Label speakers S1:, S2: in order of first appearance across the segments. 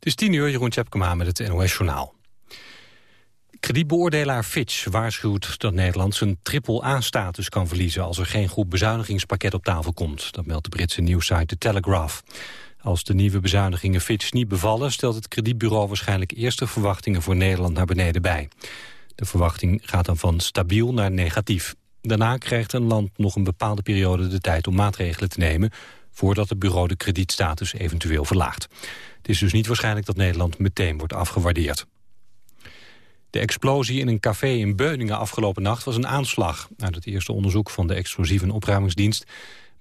S1: Het is tien uur, Jeroen Tjepkema met het NOS Journaal. Kredietbeoordelaar Fitch waarschuwt dat Nederland zijn triple-A-status kan verliezen... als er geen goed bezuinigingspakket op tafel komt. Dat meldt de Britse nieuwsite The Telegraph. Als de nieuwe bezuinigingen Fitch niet bevallen... stelt het kredietbureau waarschijnlijk eerste verwachtingen voor Nederland naar beneden bij. De verwachting gaat dan van stabiel naar negatief. Daarna krijgt een land nog een bepaalde periode de tijd om maatregelen te nemen... voordat het bureau de kredietstatus eventueel verlaagt. Het is dus niet waarschijnlijk dat Nederland meteen wordt afgewaardeerd. De explosie in een café in Beuningen afgelopen nacht was een aanslag. Uit het eerste onderzoek van de explosieve en opruimingsdienst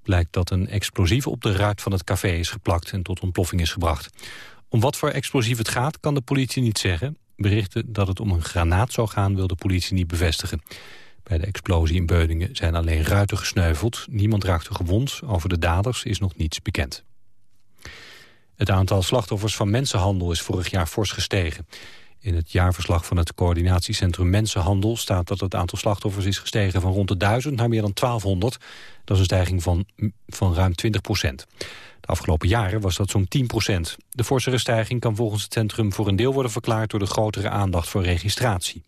S1: blijkt dat een explosief op de ruit van het café is geplakt en tot ontploffing is gebracht. Om wat voor explosief het gaat, kan de politie niet zeggen. Berichten dat het om een granaat zou gaan, wil de politie niet bevestigen. Bij de explosie in Beuningen zijn alleen ruiten gesneuveld. Niemand raakte gewond. Over de daders is nog niets bekend. Het aantal slachtoffers van mensenhandel is vorig jaar fors gestegen. In het jaarverslag van het coördinatiecentrum Mensenhandel staat dat het aantal slachtoffers is gestegen van rond de 1000 naar meer dan 1200. Dat is een stijging van, van ruim 20 procent. De afgelopen jaren was dat zo'n 10 procent. De forsere stijging kan volgens het centrum voor een deel worden verklaard door de grotere aandacht voor registratie.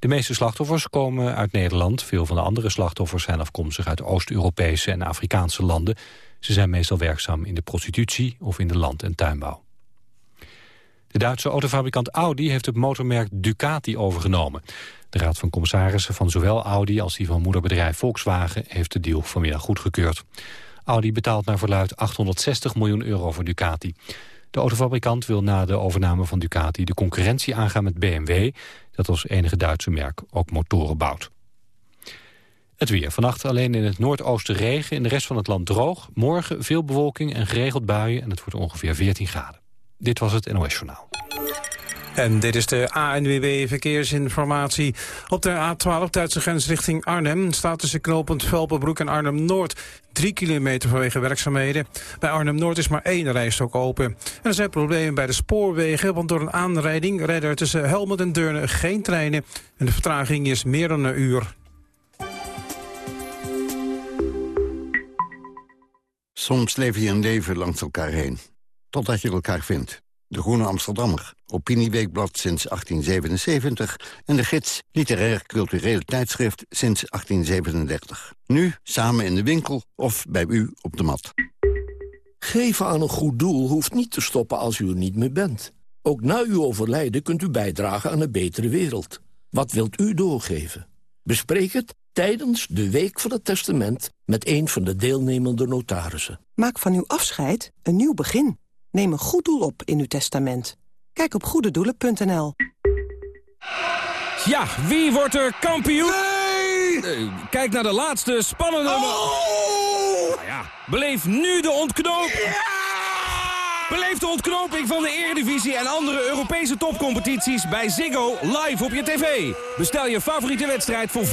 S1: De meeste slachtoffers komen uit Nederland. Veel van de andere slachtoffers zijn afkomstig uit Oost-Europese en Afrikaanse landen. Ze zijn meestal werkzaam in de prostitutie of in de land- en tuinbouw. De Duitse autofabrikant Audi heeft het motormerk Ducati overgenomen. De raad van commissarissen van zowel Audi als die van moederbedrijf Volkswagen heeft de deal vanmiddag goedgekeurd. Audi betaalt naar verluid 860 miljoen euro voor Ducati. De autofabrikant wil na de overname van Ducati de concurrentie aangaan met BMW... dat als enige Duitse merk ook motoren bouwt. Het weer. Vannacht alleen in het noordoosten regen, in de rest van het land droog. Morgen veel bewolking en geregeld buien en het wordt ongeveer 14 graden. Dit was het NOS Journaal.
S2: En dit is de ANWB Verkeersinformatie. Op de A12 Duitse grens richting Arnhem staat tussen knooppunt Velpenbroek en Arnhem-Noord. Drie kilometer vanwege werkzaamheden. Bij Arnhem-Noord is maar één rijstok open. En er zijn problemen bij de spoorwegen, want door een aanrijding rijden er tussen Helmond en Deurne geen treinen. En de vertraging is meer dan een uur.
S3: Soms leef je een leven langs elkaar heen. Totdat je elkaar vindt. De Groene Amsterdammer, Opinieweekblad sinds 1877... en de gids Literair Cultureel Tijdschrift sinds 1837. Nu samen in de winkel of bij u op de mat.
S4: Geven aan een goed doel hoeft niet te stoppen als u er niet meer bent. Ook na uw overlijden kunt u bijdragen aan een betere wereld. Wat wilt u doorgeven? Bespreek het tijdens de Week van het Testament... met een van de deelnemende notarissen.
S5: Maak van uw afscheid een nieuw begin. Neem een goed doel op in uw testament. Kijk op goededoelen.nl.
S6: Ja, wie wordt er kampioen? Nee! kijk naar de laatste spannende... Oh! Nou ja, beleef nu de ontknoping. Ja! Beleef de ontknoping van de Eredivisie en andere Europese topcompetities bij Ziggo live op je tv. Bestel je favoriete wedstrijd voor 5,95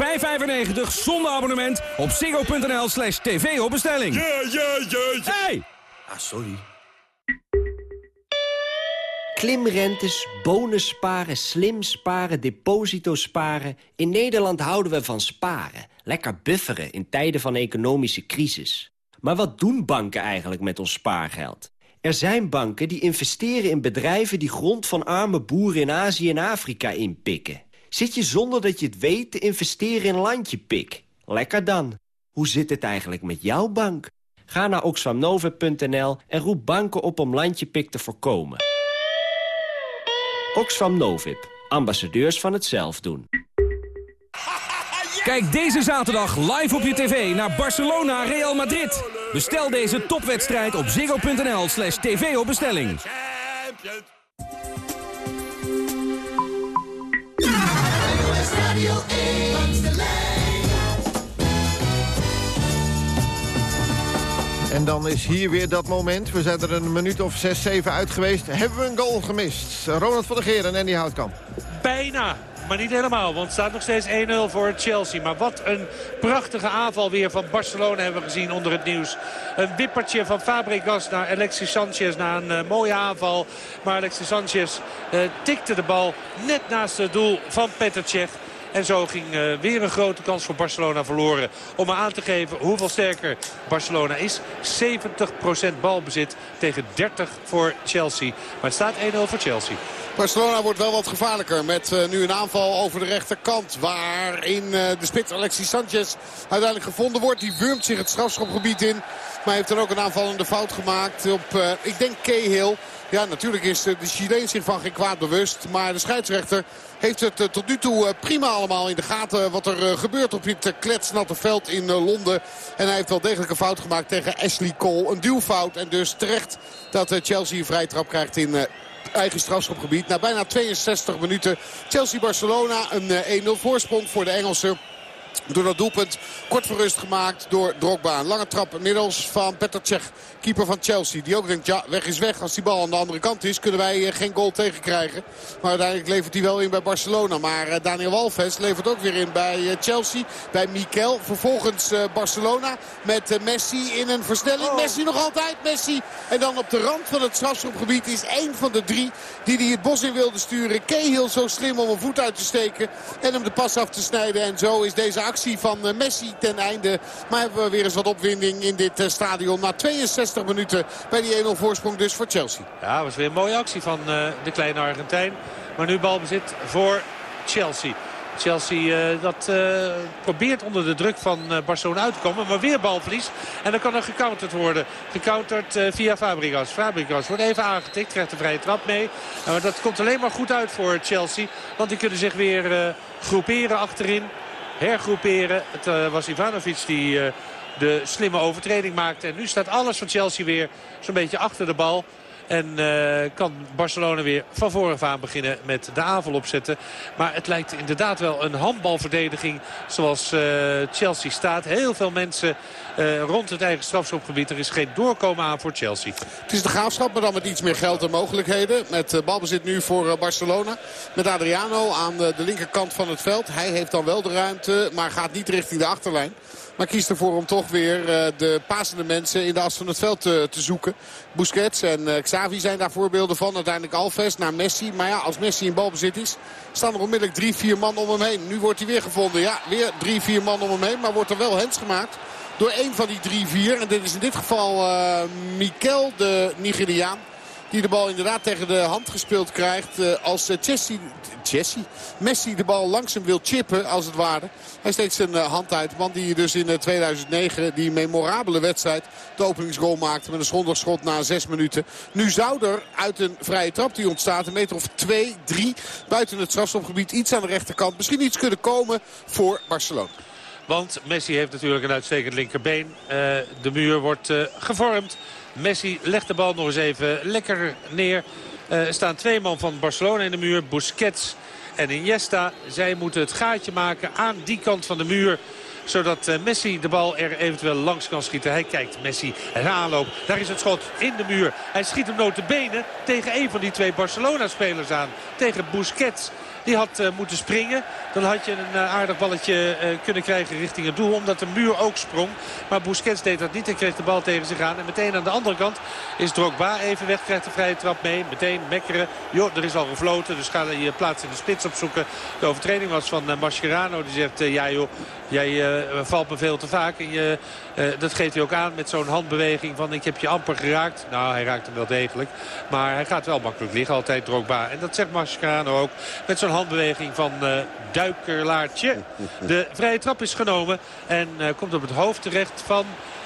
S6: zonder abonnement op ziggo.nl slash tv op bestelling.
S7: Ja, ja, ja, ja.
S6: Hey!
S4: Ah, sorry.
S8: Klimrentes, bonus sparen, slim sparen, deposito sparen. In Nederland houden we van sparen. Lekker bufferen in tijden van economische crisis. Maar wat doen banken eigenlijk met ons spaargeld? Er zijn banken die investeren in bedrijven die grond van arme boeren in Azië en Afrika inpikken. Zit je zonder dat je het weet te investeren in landje pik? Lekker dan. Hoe zit het eigenlijk met jouw bank? Ga naar oxfamnova.nl en roep banken op om landjepik te voorkomen. Oxfam Novib, ambassadeurs van het zelfdoen.
S6: Kijk deze zaterdag live op je tv naar Barcelona Real Madrid. Bestel deze topwedstrijd op ziggo.nl slash tv op bestelling.
S9: En dan is hier weer dat moment. We zijn er een minuut of 6, 7 uit geweest. Hebben we een goal gemist? Ronald van der Geer en Andy Houtkamp.
S10: Bijna. Maar niet helemaal, want het staat nog steeds 1-0 voor Chelsea. Maar wat een prachtige aanval weer van Barcelona hebben we gezien onder het nieuws. Een wippertje van Fabregas naar Alexis Sanchez na een uh, mooie aanval. Maar Alexis Sanchez uh, tikte de bal net naast het doel van Petr Cech. En zo ging weer een grote kans voor Barcelona verloren. Om aan te geven hoeveel sterker Barcelona is. 70% balbezit tegen 30 voor Chelsea. Maar het staat 1-0 voor Chelsea.
S7: Barcelona wordt wel wat gevaarlijker met uh, nu een aanval over de rechterkant. Waarin uh, de spits Alexis Sanchez uiteindelijk gevonden wordt. Die wurmt zich het strafschopgebied in. Maar heeft dan ook een aanvallende fout gemaakt op, ik denk, Cahill. Ja, natuurlijk is de Chileen zich van geen kwaad bewust. Maar de scheidsrechter heeft het tot nu toe prima allemaal in de gaten. Wat er gebeurt op dit kletsnatte veld in Londen. En hij heeft wel degelijk een fout gemaakt tegen Ashley Cole. Een duwfout. En dus terecht dat Chelsea een vrije trap krijgt in eigen strafschopgebied. Na bijna 62 minuten Chelsea-Barcelona een 1-0 voorsprong voor de Engelsen. Door dat doelpunt kort voor rust gemaakt door Drogba. Een lange trap inmiddels van Petr Cech, keeper van Chelsea. Die ook denkt, ja, weg is weg. Als die bal aan de andere kant is, kunnen wij eh, geen goal tegenkrijgen. Maar uiteindelijk levert hij wel in bij Barcelona. Maar eh, Daniel Alves levert ook weer in bij eh, Chelsea. Bij Mikel. Vervolgens Barcelona met Messi in een versnelling. Oh. Messi nog altijd. Messi. En dan op de rand van het strafschopgebied is één van de drie die hij het bos in wilde sturen. Cahill zo slim om een voet uit te steken. En hem de pas af te snijden. En zo is deze actie van eh, Messi ten einde. Maar hebben we weer eens wat opwinding in dit eh, stadion. Na 62 minuten bij die 1-0 voorsprong dus voor Chelsea.
S10: Ja, was weer een mooie actie van eh, de kleine Argentijn. Maar nu balbezit voor Chelsea. Chelsea dat probeert onder de druk van uh, Barcelona uit te komen. Maar weer balverlies. En dan kan er gecounterd worden. Gecounterd via Fabregas. Fabregas wordt even aangetikt. Krijgt de vrije trap mee. Maar dat komt alleen maar goed uit voor Chelsea. Want die kunnen zich weer groeperen achterin hergroeperen. Het uh, was Ivanovic die uh, de slimme overtreding maakte. En nu staat alles van Chelsea weer zo'n beetje achter de bal. En uh, kan Barcelona weer van vooraf aan beginnen met de aanval opzetten. Maar het lijkt inderdaad wel een handbalverdediging zoals uh, Chelsea staat. Heel veel mensen uh, rond het eigen strafschopgebied. Er is geen doorkomen aan voor Chelsea.
S7: Het is de graafschap, maar dan met iets meer geld en mogelijkheden. Met balbezit nu voor Barcelona. Met Adriano aan de linkerkant van het veld. Hij heeft dan wel de ruimte, maar gaat niet richting de achterlijn. Maar kiest ervoor om toch weer uh, de pasende mensen in de as van het veld te, zoeken. Busquets en uh, Xavi zijn daar voorbeelden van. Uiteindelijk Alves naar Messi. Maar ja, als Messi in balbezit is, staan er onmiddellijk drie, vier man om hem heen. Nu wordt hij weer gevonden. Ja, weer drie, vier man om hem heen. Maar wordt er wel hens gemaakt door één van die drie, vier. En dit is in dit geval uh, Mikel, de Nigeriaan. Die de bal inderdaad tegen de hand gespeeld krijgt. Uh, als Chessie, Chessie, Messi de bal langzaam wil chippen als het ware. Hij steekt zijn uh, hand uit. Man die dus in 2009 die memorabele wedstrijd de openingsgoal maakte. Met een schonderschot na zes minuten. Nu zou er uit een vrije trap die ontstaat. Een meter of twee, drie buiten het strafstopgebied. Iets aan de rechterkant. Misschien iets kunnen komen voor Barcelona.
S10: Want Messi heeft natuurlijk een uitstekend linkerbeen. de muur wordt gevormd. Messi legt de bal nog eens even lekker neer. Er staan twee man van Barcelona in de muur. Busquets en Iniesta. Zij moeten het gaatje maken aan die kant van de muur zodat Messi de bal er eventueel langs kan schieten. Hij kijkt Messi en aanloop. Daar is het schot in de muur. Hij schiet hem benen tegen een van die twee Barcelona-spelers aan. Tegen Busquets. Die had uh, moeten springen. Dan had je een uh, aardig balletje uh, kunnen krijgen richting het doel. Omdat de muur ook sprong. Maar Busquets deed dat niet. Hij kreeg de bal tegen zich aan. En meteen aan de andere kant is Drogba even weg. Krijgt de vrije trap mee. Meteen mekkeren. Jo, er is al gefloten. Dus ga je plaats in de spits opzoeken. De overtreding was van Mascherano. Die zegt, ja joh, jij valt me veel te vaak. En je, dat geeft hij ook aan met zo'n handbeweging van ik heb je amper geraakt. Nou, hij raakt hem wel degelijk. Maar hij gaat wel makkelijk liggen. Altijd Drogba. En dat zegt Mascherano ook met zo'n handbeweging van uh, Duikerlaartje. De vrije trap is genomen en komt op het hoofd terecht van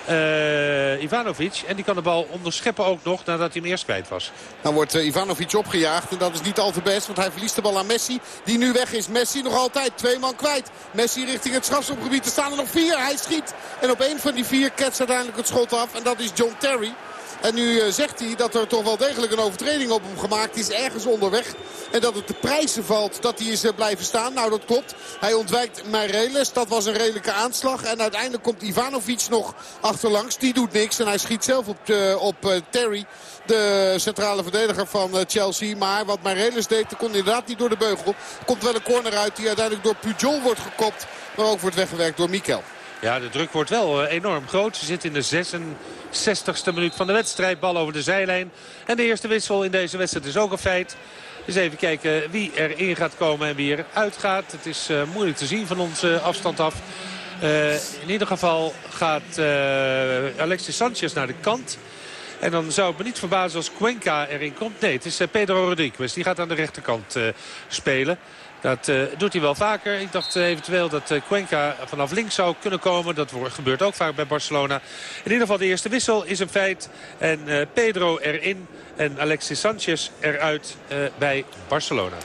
S10: uh, Ivanovic. En die kan de bal onderscheppen ook nog nadat hij hem eerst kwijt was.
S7: Dan wordt uh, Ivanovic opgejaagd en dat is niet al te best. Want hij verliest de bal aan Messi. Die nu weg is. Messi nog altijd twee man kwijt. Messi richting het strafschopgebied. Er staan er nog vier. Hij schiet. En op één van die vier ketst uiteindelijk het schot af. En dat is John Terry. En nu eh, zegt hij dat er toch wel degelijk een overtreding op hem gemaakt is. Ergens onderweg. En dat het de prijzen valt dat hij is eh, blijven staan. Nou dat klopt. Hij ontwijkt Meireles. Dat was een redelijke aanslag. En uiteindelijk komt Ivanovic nog achterlangs. Die doet niks. En hij schiet zelf op, uh, op Terry. De centrale verdediger van Chelsea. Maar wat Meireles deed, dat kon inderdaad niet door de beugel. Komt wel een corner uit die uiteindelijk door Pujol wordt gekopt. Maar ook wordt weggewerkt door Mikel.
S10: Ja, de druk wordt wel enorm groot. Ze zit in de 66ste minuut van de wedstrijd. Bal over de zijlijn. En de eerste wissel in deze wedstrijd is ook een feit. Dus even kijken wie erin gaat komen en wie eruit gaat. Het is moeilijk te zien van onze afstand af. in ieder geval gaat Alexis Sanchez naar de kant. En dan zou het me niet verbazen als Cuenca erin komt. Nee, het is Pedro Rodriguez. Die gaat aan de rechterkant spelen. Dat uh, doet hij wel vaker. Ik dacht uh, eventueel dat uh, Cuenca vanaf links zou kunnen komen. Dat gebeurt ook vaak bij Barcelona. In ieder geval de eerste wissel is een feit. En Pedro erin en Alexis Sanchez eruit bij Barcelona.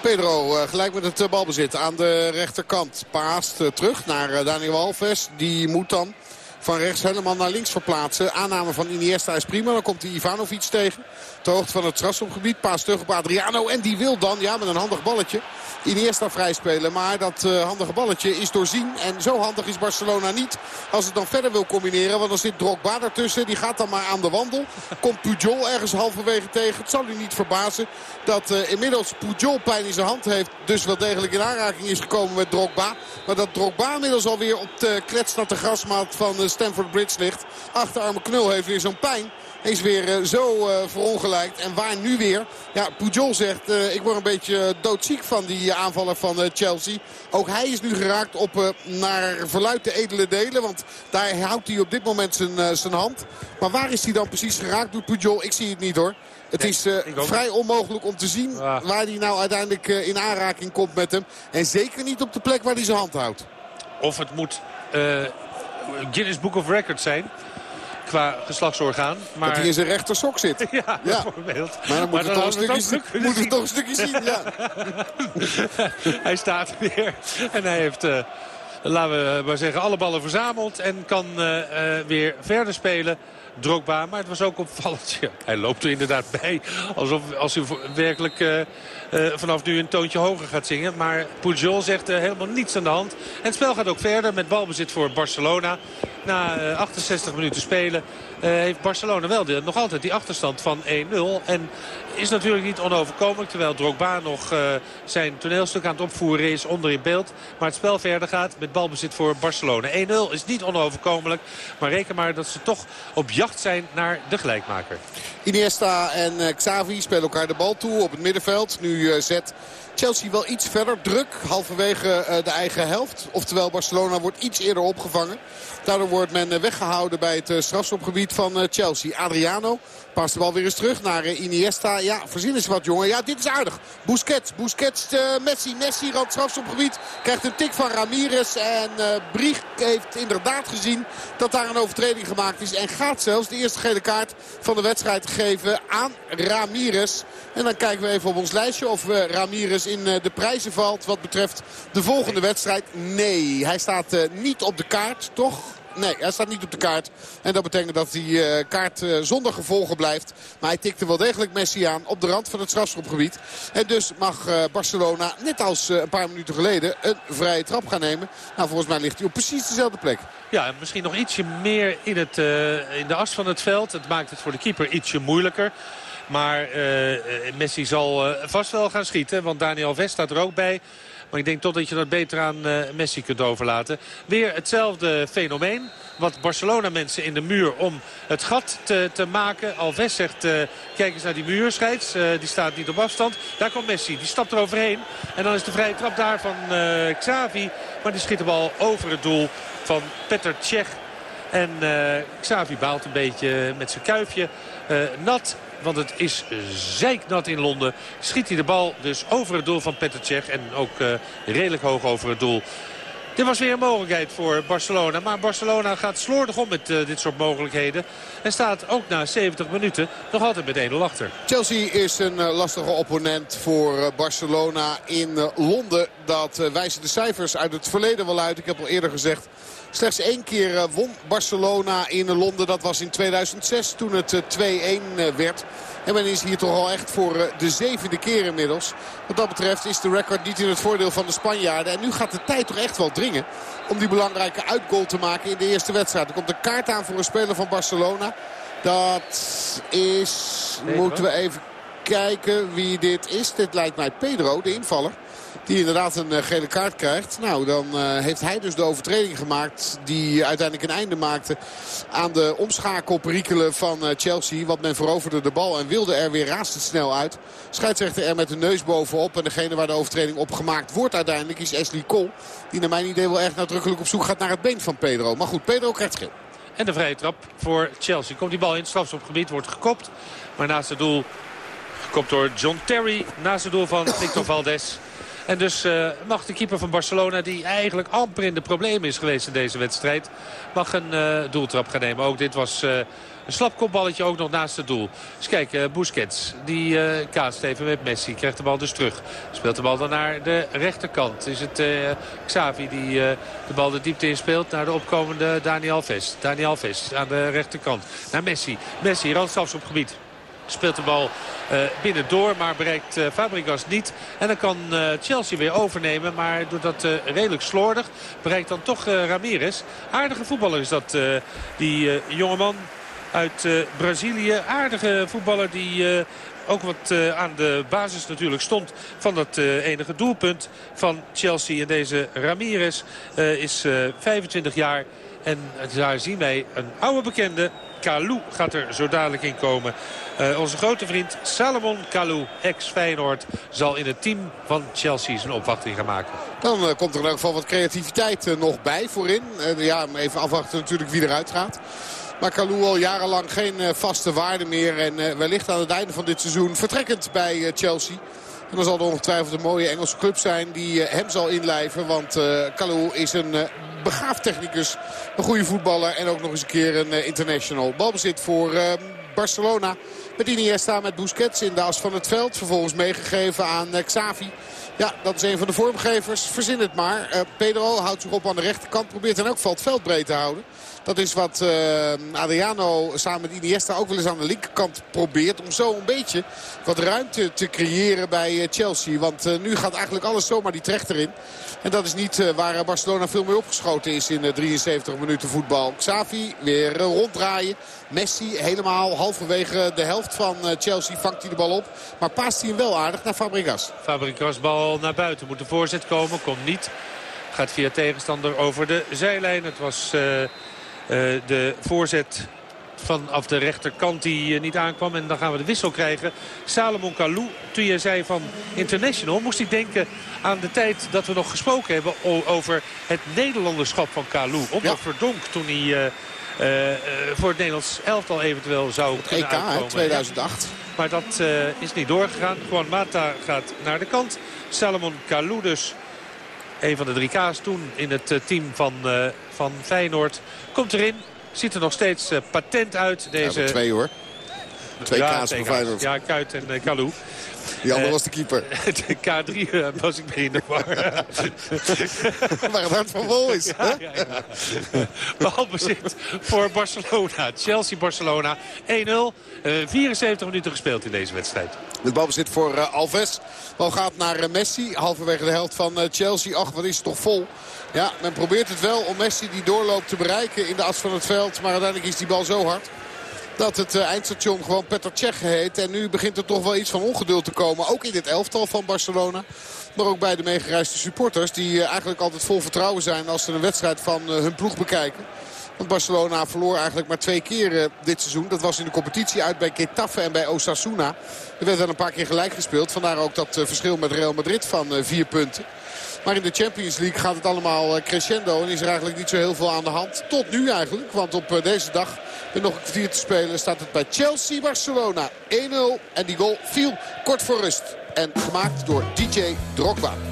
S7: Pedro gelijk met het balbezit aan de rechterkant. Paast terug naar Daniel Alves. Die moet dan van rechts helemaal naar links verplaatsen. Aanname van Iniesta is prima. Dan komt hij Ivanovic tegen. Hoogte van het strafschopgebied. Paas terug op Adriano. En die wil dan, ja met een handig balletje, Iniesta vrijspelen. Maar dat uh, handige balletje is doorzien. En zo handig is Barcelona niet. Als het dan verder wil combineren. Want dan zit Drogba ertussen. Die gaat dan maar aan de wandel. Komt Pujol ergens halverwege tegen. Het zal u niet verbazen dat uh, inmiddels Pujol pijn in zijn hand heeft. Dus wel degelijk in aanraking is gekomen met Drogba. Maar dat Drogba inmiddels alweer op de kletsnatte grasmaat van uh, Stamford Bridge ligt. Achterarme knul heeft weer zo'n pijn is weer uh, zo uh, verongelijkt. En waar nu weer? Ja, Pujol zegt, uh, ik word een beetje doodziek van die aanvaller van Chelsea. Ook hij is nu geraakt op naar verluid de edele delen. Want daar houdt hij op dit moment zijn, zijn hand. Maar waar is hij dan precies geraakt door Pujol? Ik zie het niet hoor. Het is vrij onmogelijk om te zien waar hij nou uiteindelijk in aanraking komt met hem. En zeker niet op de plek waar hij zijn hand houdt.
S10: Of het moet Guinness Book of Records zijn qua geslachtsorgaan. Maar...
S7: Dat hij in zijn rechter sok zit.
S10: ja, bijvoorbeeld.
S7: Maar dan moet, maar het, toch een stukje, moet het toch een stukje zien. Ja.
S10: hij staat weer en hij heeft... Uh, laten we maar zeggen, alle ballen verzameld. En kan uh, uh, weer verder spelen. Drogba, maar het was ook opvallend. Hij loopt er inderdaad bij. Alsof als hij werkelijk uh, uh, vanaf nu een toontje hoger gaat zingen. Maar Pujol zegt uh, helemaal niets aan de hand. Het spel gaat ook verder met balbezit voor Barcelona. Na 68 minuten spelen heeft Barcelona wel nog altijd die achterstand van 1-0. En is natuurlijk niet onoverkomelijk. Terwijl Drogba nog zijn toneelstuk aan het opvoeren is onder in beeld. Maar het spel verder gaat met balbezit voor Barcelona. 1-0 is niet onoverkomelijk. Maar reken maar dat ze toch op jacht zijn naar de gelijkmaker.
S7: Iniesta en Xavi spelen elkaar de bal toe op het middenveld. Nu zet Chelsea wel iets verder. Druk halverwege de eigen helft. Oftewel Barcelona wordt iets eerder opgevangen. Daardoor wordt men weggehouden bij het strafschopgebied van Chelsea. Adriano Past de bal weer eens terug naar Iniesta. Ja, voorzien is wat jongen. Ja, dit is aardig. Busquets, Busquets, uh, Messi. Messi rand strafschopgebied. Krijgt een tik van Ramirez. En uh, Brieg heeft inderdaad gezien dat daar een overtreding gemaakt is. En gaat zelfs de eerste gele kaart van de wedstrijd geven aan Ramirez. En dan kijken we even op ons lijstje of uh, Ramirez in de prijzen valt wat betreft de volgende wedstrijd. Nee, hij staat niet op de kaart, toch? Nee, hij staat niet op de kaart. En dat betekent dat die uh, kaart zonder gevolgen blijft. Maar hij tikte wel degelijk Messi aan op de rand van het strafschopgebied. En dus mag Barcelona, net als een paar minuten geleden, een vrije trap gaan nemen. Nou, volgens mij ligt hij op precies dezelfde plek.
S10: Ja, misschien nog ietsje meer in, het, in de as van het veld. Het maakt het voor de keeper ietsje moeilijker. Maar Messi zal vast wel gaan schieten. Want Daniel Vest staat er ook bij. Maar ik denk toch dat je dat beter aan Messi kunt overlaten. Weer hetzelfde fenomeen. Wat Barcelona mensen in de muur om het gat te, te maken. Alves zegt, kijk eens naar die muur, scheids. Uh, die staat niet op afstand. Daar komt Messi, die stapt er overheen. En dan is de vrije trap daar van Xavi. Maar die schiet de bal over het doel van Petr Cech. En Xavi baalt een beetje met zijn kuifje. nat want het is zeiknat in Londen. Schiet hij de bal dus over het doel van Petr. En ook uh, redelijk hoog over het doel. Dit was weer een mogelijkheid voor Barcelona. Maar Barcelona gaat slordig om met uh, dit soort mogelijkheden. En staat ook na 70 minuten nog altijd met 1-0 achter.
S7: Chelsea is een uh, lastige opponent voor Barcelona in Londen. Dat wijzen de cijfers uit het verleden wel uit. Ik heb al eerder gezegd Slechts één keer eh, won Barcelona in Londen. Dat was in 2006 toen het 2-1 eh, eh, werd. En men is hier toch al echt voor de zevende keer inmiddels. Wat dat betreft is de record niet in het voordeel van de Spanjaarden. En nu gaat de tijd toch echt wel dringen om die belangrijke uitgoal te maken in de eerste wedstrijd. Er komt een kaart aan voor een speler van Barcelona. Dat is, moeten we even kijken wie dit is. Dit lijkt mij Pedro, de invaller. Die inderdaad een gele kaart krijgt. Nou, dan heeft hij dus de overtreding gemaakt. Die uiteindelijk een einde maakte aan de omschakelperikelen van Chelsea. Want men veroverde de bal en wilde er weer razendsnel uit. Scheidsrechter er met de neus bovenop. En degene waar de overtreding op gemaakt wordt uiteindelijk is Ashley Cole. Die naar mijn idee wel erg nadrukkelijk op zoek gaat naar het been van Pedro. Maar goed, Pedro krijgt geel.
S10: En de vrije trap voor Chelsea. Komt die bal in het strafschopgebied, wordt gekopt. Maar naast het doel gekopt door John Terry. Naast het doel van Victor Valdes. En dus uh, mag de keeper van Barcelona, die eigenlijk amper in de problemen is geweest in deze wedstrijd, mag een uh, doeltrap gaan nemen. Ook dit was uh, een slap kopballetje ook nog naast het doel. Dus kijk, Busquets, die kaast even met Messi. Krijgt de bal dus terug. Speelt de bal dan naar de rechterkant. Is het Xavi die de bal de diepte inspeelt naar de opkomende Daniel Alves. Daniel Alves aan de rechterkant. Naar Messi. Messi, randstafsopgebied. Speelt de bal uh, binnendoor, maar bereikt uh, Fabregas niet. En dan kan uh, Chelsea weer overnemen, maar doet dat redelijk slordig. Bereikt dan toch Ramirez. Aardige voetballer is dat, die jongeman uit Brazilië. Aardige voetballer die ook wat aan de basis natuurlijk stond van dat enige doelpunt van Chelsea. En deze Ramirez is 25 jaar en daar zien wij een oude bekende. Kalou gaat er zo dadelijk in komen. Uh, onze grote vriend Salomon Kalou, ex-Feyenoord, zal in het team van Chelsea zijn opwachting gaan maken.
S7: Dan uh, komt er in elk geval wat creativiteit uh, nog bij voorin. ja, even afwachten natuurlijk wie eruit gaat. Maar Kalou al jarenlang geen eh, vaste waarde meer. En eh, wellicht aan het einde van dit seizoen vertrekkend bij eh, Chelsea. En dan zal er ongetwijfeld een mooie Engelse club zijn die hem zal inlijven. Want Kalou is een begaafd technicus, een goede voetballer en ook nog eens een keer een international. Balbezit voor Barcelona. Met Iniesta, met Busquets in de as van het veld. Vervolgens meegegeven aan Xavi. Ja, dat is een van de vormgevers. Verzin het maar. Pedro houdt zich op aan de rechterkant. Probeert in elk geval het veld breed te houden. Dat is wat uh, Adriano samen met Iniesta ook wel eens aan de linkerkant probeert. Om zo een beetje wat ruimte te creëren bij uh, Chelsea. Want nu gaat eigenlijk alles zomaar die trecht erin. En dat is niet waar Barcelona veel meer opgeschoten is in 73 minuten voetbal. Xavi weer ronddraaien. Messi helemaal halverwege de helft van Chelsea vangt hij de bal op. Maar paast hij hem wel aardig naar Fabregas.
S10: Fabregas bal naar buiten. Moet de voorzet komen. Komt niet. Gaat via tegenstander over de zijlijn. Het was... Eh, de voorzet vanaf de rechterkant die niet aankwam. En dan gaan we de wissel krijgen. Salomon Kalou, toen je zei van international, moest ik denken aan de tijd dat we nog gesproken hebben over het Nederlanderschap van Kalou. Onder ja. Verdonk toen hij uh, uh, voor het Nederlands elftal eventueel zou het kunnen
S7: EK, uitkomen. 2008.
S10: Maar dat uh, is niet doorgegaan. Juan Mata gaat naar de kant. Salomon Kalou dus een van de drie K's toen in het team van, uh, van Feyenoord. Komt erin. Ziet er nog steeds uh, patent uit. Deze...
S7: Ja, twee hoor. Twee ja, K's voor Feyenoord.
S10: Ja, Kuit en uh, Kalou.
S7: Die andere was de keeper.
S10: De K3 was ik mee in de war.
S7: Waar het hart van vol is. Ja, ja,
S10: ja. Balbezit voor Barcelona. Chelsea-Barcelona 1-0. Uh, 74 minuten gespeeld in deze wedstrijd.
S7: Het balbezit voor Alves. Bal gaat naar Messi. Halverwege de helft van Chelsea. Ach, wat is het toch vol. Ja, men probeert het wel om Messi die doorloopt te bereiken in de as van het veld. Maar uiteindelijk is die bal zo hard dat het eindstation gewoon Petr Cech heet. En nu begint er toch wel iets van ongeduld te komen. Ook in dit elftal van Barcelona. Maar ook bij de meegereisde supporters. Die eigenlijk altijd vol vertrouwen zijn als ze een wedstrijd van hun ploeg bekijken. Want Barcelona verloor eigenlijk maar twee keer dit seizoen. Dat was in de competitie uit bij Getafe en bij Osasuna. Er werd wel een paar keer gelijk gespeeld. Vandaar ook dat verschil met Real Madrid van vier punten. Maar in de Champions League gaat het allemaal eh, crescendo. En is er eigenlijk niet zo heel veel aan de hand. Tot nu eigenlijk. Want op eh, deze dag, met nog een kwartier te spelen, staat het bij Chelsea-Barcelona 1-0. En die goal viel kort voor rust. En gemaakt door DJ Drogba.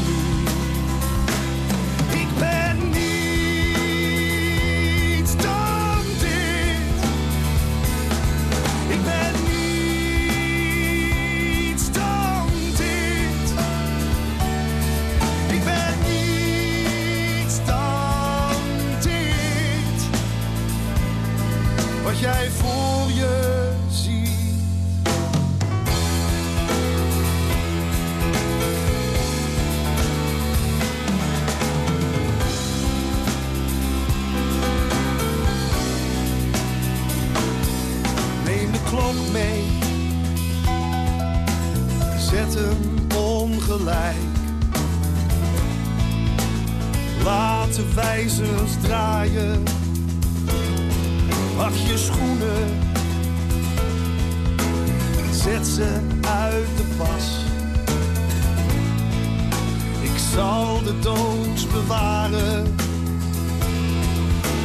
S11: de doos bewaren.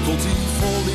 S11: Tot die vol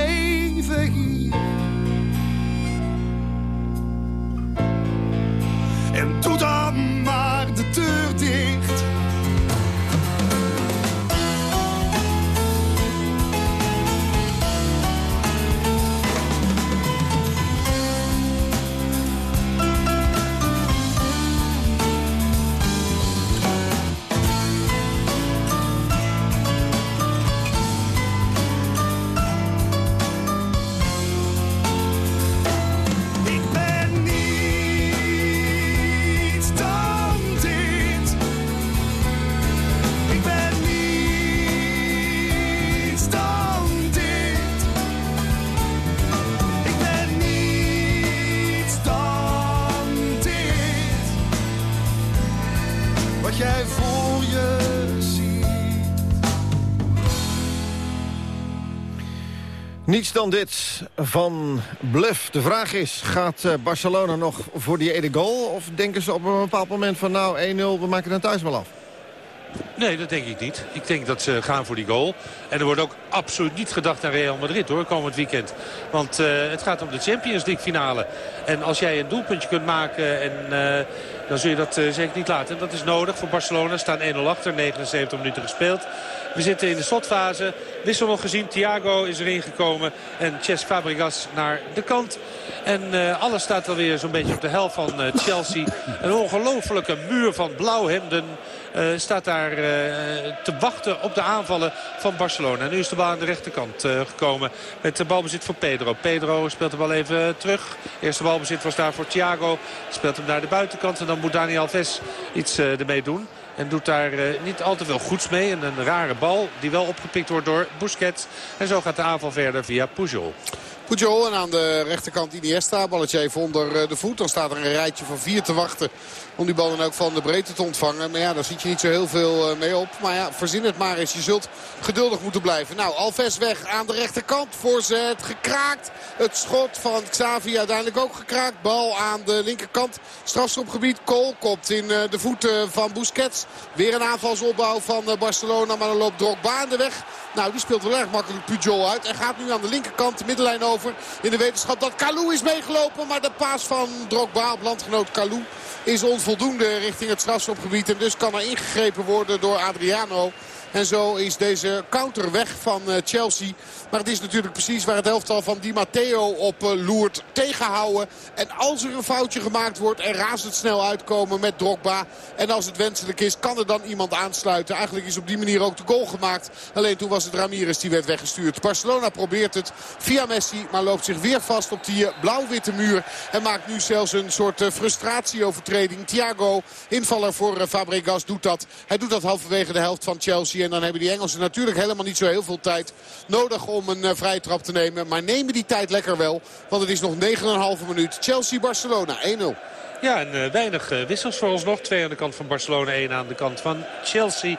S11: dan dit
S9: van Bluff. De vraag is, gaat eh, Barcelona nog voor die ene goal? Of denken ze op een bepaald moment van nou 1-0, we maken het thuis wel af?
S10: Nee, dat denk ik niet. Ik denk dat ze gaan voor die goal. En er wordt ook absoluut niet gedacht aan Real Madrid hoor, komend weekend. Want eh, het gaat om de Champions League finale. En als jij een doelpuntje kunt maken, en, eh, dan zul je dat zeker niet laten. En dat is nodig voor Barcelona. Staan 1-0 achter, 79 minuten gespeeld. We zitten in de slotfase. Wissel nog gezien. Thiago is erin gekomen. En Ches Fabregas naar de kant. En eh, alles staat alweer zo'n beetje op de helft van eh, Chelsea. Een ongelofelijke muur van blauwhemden eh, staat daar te wachten op de aanvallen van Barcelona. En nu is de bal aan de rechterkant gekomen met de balbezit voor Pedro. Pedro speelt de bal even terug. Eerste balbezit was daar voor Thiago. Speelt hem naar de buitenkant en dan moet Dani Alves iets ermee doen. En doet daar eh, niet al te veel goeds mee. En een rare bal die wel opgepikt wordt door Busquets. En zo gaat de aanval verder via Pujol.
S7: Pujol en aan de rechterkant Iniesta. Balletje even onder eh, de voet. Dan staat er een rijtje van vier te wachten om die bal dan ook van de breedte te ontvangen. Maar ja, daar ziet je niet zo heel veel eh, mee op. Maar ja, verzin het maar eens. Je zult geduldig moeten blijven. Nou, Alves weg aan de rechterkant. Voorzet gekraakt. Het schot van Xavi uiteindelijk ook gekraakt. Bal aan de linkerkant. Strafschopgebied. Kool komt in eh, de voeten van Busquets. Weer een aanvalsopbouw van eh, Barcelona. Maar dan loopt Drogba aan de weg. Nou, die speelt wel erg makkelijk Pujol uit. En gaat nu aan de linkerkant de middenlijn over. In de wetenschap dat Kalou is meegelopen. Maar de paas van Drogba op landgenoot Kalou is onvoldoende richting het strafschopgebied. En dus kan er ingegrepen worden door Adriano. En zo is deze counter weg van Chelsea. Maar het is natuurlijk precies waar het elftal van Di Matteo op loert. Tegenhouden. En als er een foutje gemaakt wordt en razendsnel uitkomen met Drogba. En als het wenselijk is, kan er dan iemand aansluiten. Eigenlijk is op die manier ook de goal gemaakt. Alleen toen was het Ramirez die werd weggestuurd. Barcelona probeert het via Messi, maar loopt zich weer vast op die blauw-witte muur. En maakt nu zelfs een soort frustratieovertreding. Thiago, invaller voor Fabregas, doet dat. Hij doet dat halverwege de helft van Chelsea. En dan hebben die Engelsen natuurlijk helemaal niet zo heel veel tijd nodig om een vrije trap te nemen. Maar nemen die tijd lekker wel. Want het is nog 9,5 minuut. Chelsea-Barcelona 1-0.
S10: Ja, en uh, weinig uh, wissels vooralsnog. Twee aan de kant van Barcelona, één aan de kant van Chelsea.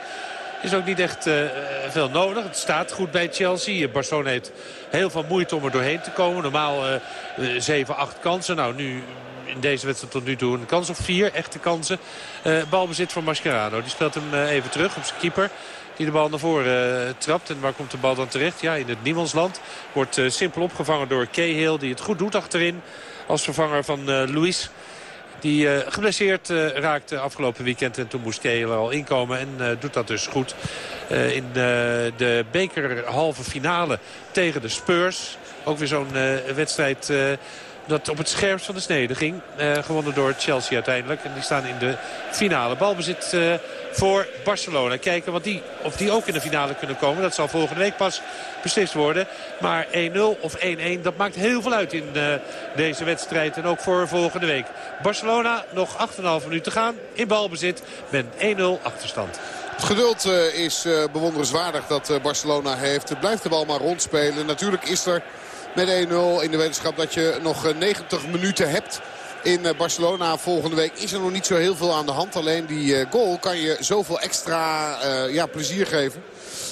S10: Is ook niet echt veel nodig. Het staat goed bij Chelsea. Barcelona heeft heel veel moeite om er doorheen te komen. Normaal 7, 8 kansen. Nou, nu in deze wedstrijd tot nu toe een kans of vier echte kansen. balbezit voor Mascherano. Die speelt hem even terug op zijn keeper. Die de bal naar voren trapt. En waar komt de bal dan terecht? Ja, in het Niemandsland. Wordt simpel opgevangen door Cahill. Die het goed doet achterin. Als vervanger van Luis. Die geblesseerd uh, raakte afgelopen weekend. En toen moest Kehler al inkomen. En doet dat dus goed. in de beker halve finale tegen de Spurs. Ook weer zo'n wedstrijd dat op het scherpst van de snede ging. Gewonnen door Chelsea uiteindelijk. En die staan in de finale. Balbezit voor Barcelona. Kijken wat die, of die ook in de finale kunnen komen. Dat zal volgende week pas beslist worden. Maar 1-0 of 1-1, dat maakt heel veel uit in uh, deze wedstrijd. En ook voor volgende week. Barcelona nog 8,5 minuten te gaan. In balbezit met 1-0 achterstand.
S7: Het geduld is bewonderenswaardig dat Barcelona heeft. Het blijft de bal maar rondspelen. Natuurlijk is er met 1-0 in de wetenschap dat je nog 90 minuten hebt in Barcelona volgende week is er nog niet zo heel veel aan de hand. Alleen die goal kan je zoveel extra uh, ja, plezier geven.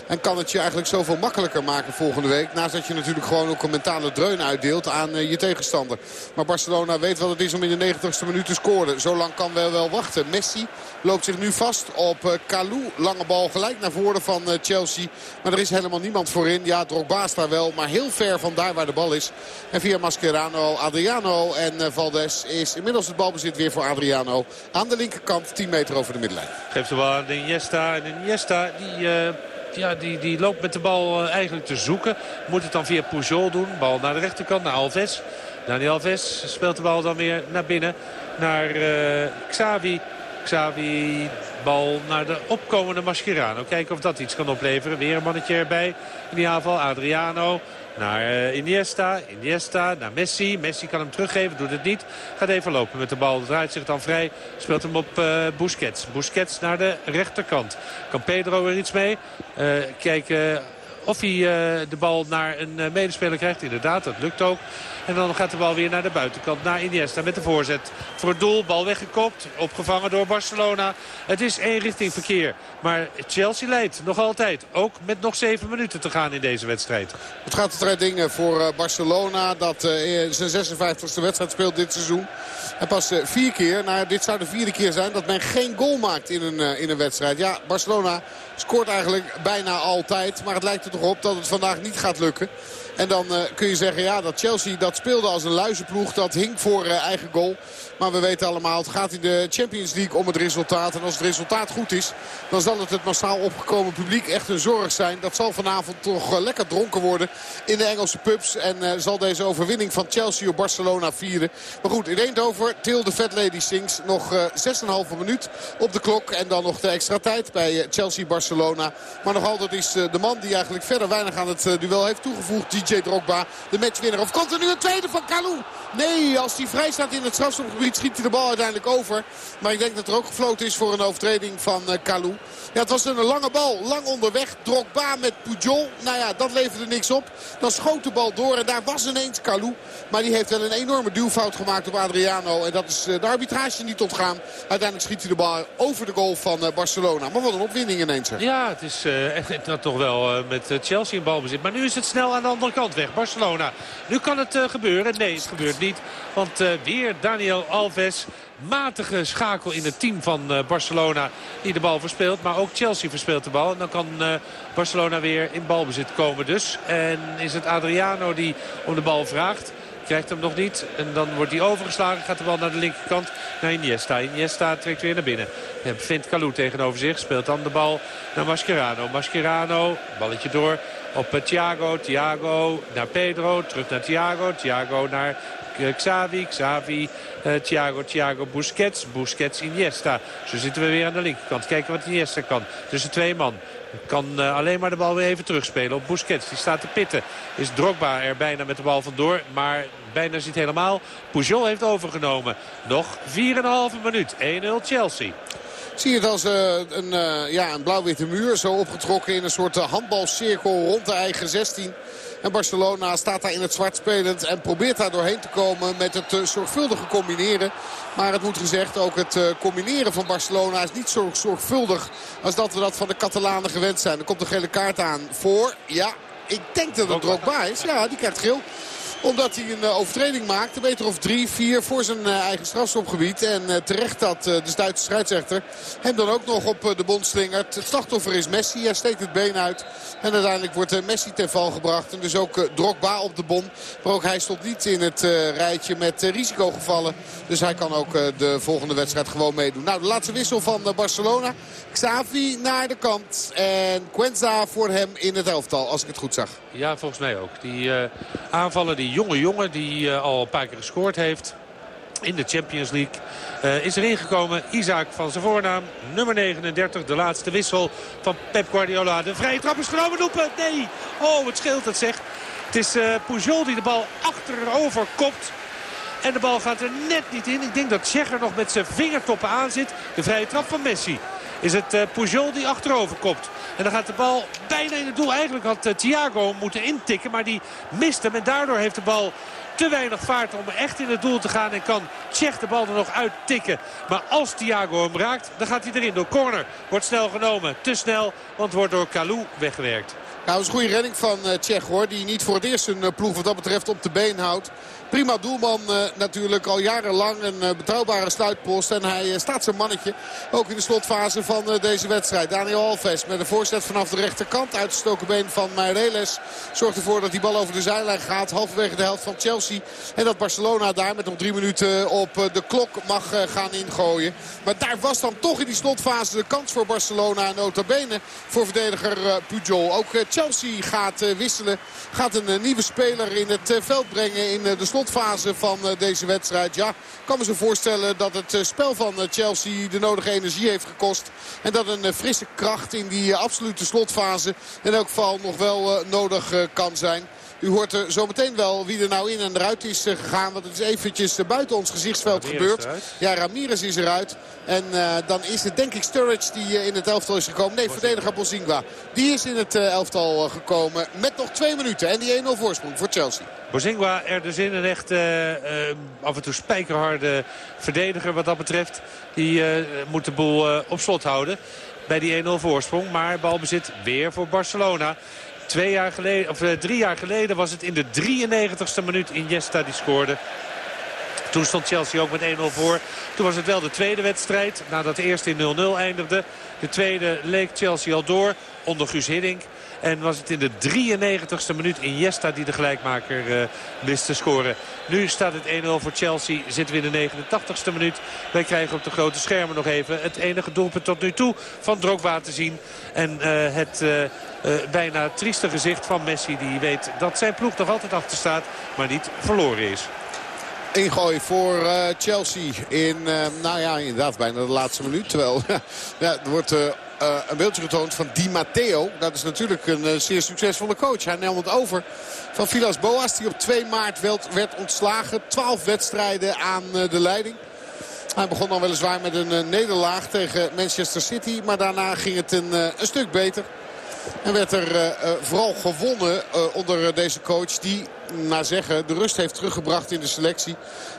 S7: En kan het je eigenlijk zoveel makkelijker maken volgende week. Naast dat je natuurlijk gewoon ook een mentale dreun uitdeelt aan uh, je tegenstander. Maar Barcelona weet wat het is om in de 90ste minuut te scoren. Zo lang kan wel wel wachten. Messi loopt zich nu vast op uh, Kalou. Lange bal gelijk naar voren van uh, Chelsea. Maar er is helemaal niemand voorin. Ja, Drogba daar wel. Maar heel ver van daar waar de bal is. En via Mascherano, Adriano en Valdes is inmiddels het balbezit weer voor Adriano. Aan de linkerkant 10 meter over de middenlijn.
S10: Geeft de bal aan Iniesta. En Iniesta die ja, die, die loopt met de bal eh, eigenlijk te zoeken. Moet het dan via Pujol doen. Bal naar de rechterkant, naar Alves. Daniel Alves speelt de bal dan weer naar binnen. Naar uh, Xavi. Xavi, bal naar de opkomende Mascherano. Kijken of dat iets kan opleveren. Weer een mannetje erbij. In die aanval Adriano. Naar uh, Iniesta, Iniesta, naar Messi. Messi kan hem teruggeven, doet het niet. Gaat even lopen met de bal, draait zich dan vrij. Speelt hem op uh, Busquets. Busquets naar de rechterkant. Kan Pedro er iets mee? Uh, kijken of hij de bal naar een medespeler krijgt. Inderdaad, dat lukt ook. En dan gaat de bal weer naar de buitenkant, naar Iniesta met de voorzet. Voor het doel, bal weggekopt, opgevangen door Barcelona. Het is één richting verkeer. Maar Chelsea leidt nog altijd, ook met nog zeven minuten te gaan in deze wedstrijd.
S7: Het gaat het dingen voor Barcelona dat zijn 56e wedstrijd speelt dit seizoen. En pas vier keer, nou dit zou de vierde keer zijn dat men geen goal maakt in een, in een wedstrijd. Ja, Barcelona scoort eigenlijk bijna altijd. Maar het lijkt er toch op dat het vandaag niet gaat lukken. En dan uh, kun je zeggen ja, dat Chelsea dat speelde als een luizenploeg. Dat hing voor uh, eigen goal. Maar we weten allemaal, het gaat in de Champions League om het resultaat. En als het resultaat goed is, dan zal het het massaal opgekomen publiek echt een zorg zijn. Dat zal vanavond toch uh, lekker dronken worden in de Engelse pubs. En zal deze overwinning van Chelsea op Barcelona vieren. Maar goed, in Eindhoven, Til de Fat Lady Sings. Nog 6,5 minuut op de klok. En dan nog de extra tijd bij Chelsea-Barcelona. Maar nog altijd is de man die eigenlijk verder weinig aan het duel heeft toegevoegd. Drogba, de matchwinner. Of komt er nu een tweede van Kalou? Nee, als hij vrij staat in het strafschopgebied schiet hij de bal uiteindelijk over. Maar ik denk dat er ook gefloten is voor een overtreding van uh, Kalou. Ja, het was een lange bal, lang onderweg. Drogba met Pujol. Nou ja, dat leverde niks op. Dan schoot de bal door en daar was ineens Kalou. Maar die heeft wel een enorme duwfout gemaakt op Adriano. En dat is de arbitrage niet ontgaan. Uiteindelijk schiet hij de bal over de goal van Barcelona. Maar wat een opwinding ineens.
S10: Ja, het is echt, echt toch wel met Chelsea in balbezit. Maar nu is het snel aan de andere kant weg. Barcelona. Nu kan het uh, gebeuren. Nee, het gebeurt niet. Want weer Daniel Alves matige schakel in het team van uh, Barcelona die de bal verspeelt. Maar ook Chelsea verspeelt de bal. En dan kan Barcelona weer in balbezit komen dus. En is het Adriano die om de bal vraagt. krijgt hem nog niet. En dan wordt hij overgeslagen. Gaat de bal naar de linkerkant. Naar Iniesta. Iniesta trekt weer naar binnen. Vindt Kalou tegenover zich. Speelt dan de bal naar Mascherano. Mascherano. Balletje door op Thiago. Thiago naar Pedro. Terug naar Thiago. Thiago naar Xavi. Xavi, uh, Thiago, Thiago, Busquets. Busquets, Iniesta. Zo zitten we weer aan de linkerkant. Kijken wat Iniesta kan. Tussen twee man. Kan uh, alleen maar de bal weer even terugspelen op Busquets. Die staat te pitten. Is Drogba er bijna met de bal vandoor. Maar bijna ziet helemaal. Pujol heeft overgenomen. Nog 4,5 minuut. 1-0 Chelsea.
S7: Zie je het als uh, een, uh, ja, een blauw-witte muur. Zo opgetrokken in een soort handbalcirkel rond de eigen 16. En Barcelona staat daar in het zwart spelend en probeert daar doorheen te komen met het zorgvuldige combineren. Maar het moet gezegd, ook het combineren van Barcelona is niet zo zorgvuldig als dat we dat van de Catalanen gewend zijn. Er komt een gele kaart aan voor, ja, ik denk dat het Drogba is. Ja, die krijgt geel omdat hij een overtreding maakt. Een meter of drie, vier voor zijn eigen strafschopgebied. En terecht dat de Duitse scheidsrechter hem dan ook nog op de bond slingert. Het slachtoffer is Messi. Hij steekt het been uit. En uiteindelijk wordt Messi ten val gebracht. En dus ook Drogba op de bon. Maar ook hij stond niet in het rijtje met risicogevallen. Dus hij kan ook de volgende wedstrijd gewoon meedoen. Nou, de laatste wissel van Barcelona. Xavi naar de kant. En Quenza voor hem in het elftal, als ik het goed zag.
S10: Ja, volgens mij ook. Die aanvallen, die jonge jongen die uh, al een paar keer gescoord heeft in de Champions League. Uh, is erin gekomen Isaac van zijn voornaam. Nummer 39, de laatste wissel van Pep Guardiola. De vrije trap is genomen, doelpunt. Nee, oh wat scheelt het zeg. Het is uh, Pujol die de bal achterover kopt. En de bal gaat er net niet in. Ik denk dat Tsjecher nog met zijn vingertoppen aan zit. De vrije trap van Messi. Is het uh, Pujol die achterover kopt. En dan gaat de bal bijna in het doel. Eigenlijk had uh, Thiago moeten intikken. Maar die mist hem. En daardoor heeft de bal te weinig vaart om echt in het doel te gaan. En kan Tsjech de bal er nog uittikken. Maar als Thiago hem raakt, dan gaat hij erin. Door corner wordt snel genomen. Te snel, want wordt door Kalou weggewerkt.
S7: Nou, dat een goede redding van uh, Tsjech hoor. Die niet voor het eerst een ploeg wat dat betreft op de been houdt. Prima doelman uh, natuurlijk al jarenlang een uh, betrouwbare sluitpost. En hij uh, staat zijn mannetje ook in de slotfase van deze wedstrijd. Daniel Alves met een voorzet vanaf de rechterkant. Uitgestoken been van Meireles zorgt ervoor dat die bal over de zijlijn gaat. Halverwege de helft van Chelsea. En dat Barcelona daar met nog drie minuten op de klok mag gaan ingooien. Maar daar was dan toch in die slotfase de kans voor Barcelona. En nota bene voor verdediger Pujol. Ook Chelsea gaat wisselen. Gaat een nieuwe speler in het veld brengen in de slotfase slotfase van deze wedstrijd. Ja, kan me zo voorstellen dat het spel van Chelsea de nodige energie heeft gekost. En dat een frisse kracht in die absolute slotfase in elk geval nog wel nodig kan zijn. U hoort er zometeen wel wie er nou in en eruit is gegaan. Want het is eventjes buiten ons gezichtsveld gebeurd. Ja, Ramirez is eruit. En uh, dan is het denk ik Sturridge die in het elftal is gekomen. Nee, verdediger Bozingwa. Die is in het elftal gekomen met nog twee minuten. En die 1-0 voorsprong voor Chelsea.
S10: Bozingwa er dus in. Een echt af en toe spijkerharde verdediger wat dat betreft. Die moet de boel op slot houden bij die 1-0 voorsprong. Maar balbezit weer voor Barcelona. Twee jaar geleden, of, uh, drie jaar geleden was het in de 93ste minuut Iniesta die scoorde. Toen stond Chelsea ook met 1-0 voor. Toen was het wel de tweede wedstrijd. Nadat de eerste in 0-0 eindigde. De tweede leek Chelsea al door onder Guus Hiddink. En was het in de 93ste minuut Iniesta die de gelijkmaker uh, wist te scoren. Nu staat het 1-0 voor Chelsea. Zitten we in de 89ste minuut. Wij krijgen op de grote schermen nog even het enige doelpunt tot nu toe van Drogba te zien. En uh, het uh, bijna trieste gezicht van Messi die weet dat zijn ploeg nog altijd achter staat. Maar niet verloren is.
S7: Ingooi voor Chelsea in, nou ja, inderdaad bijna de laatste minuut. Terwijl, ja, wordt een beeldje getoond van Di Matteo. Dat is natuurlijk een zeer succesvolle coach. Hij nam het over van Vilas Boas, die op 2 maart werd, ontslagen. 12 wedstrijden aan de leiding. Hij begon dan weliswaar met een nederlaag tegen Manchester City. Maar daarna ging het een, een stuk beter. En werd er vooral gewonnen onder deze coach die, naar zeggen, de rust heeft teruggebracht in de selectie.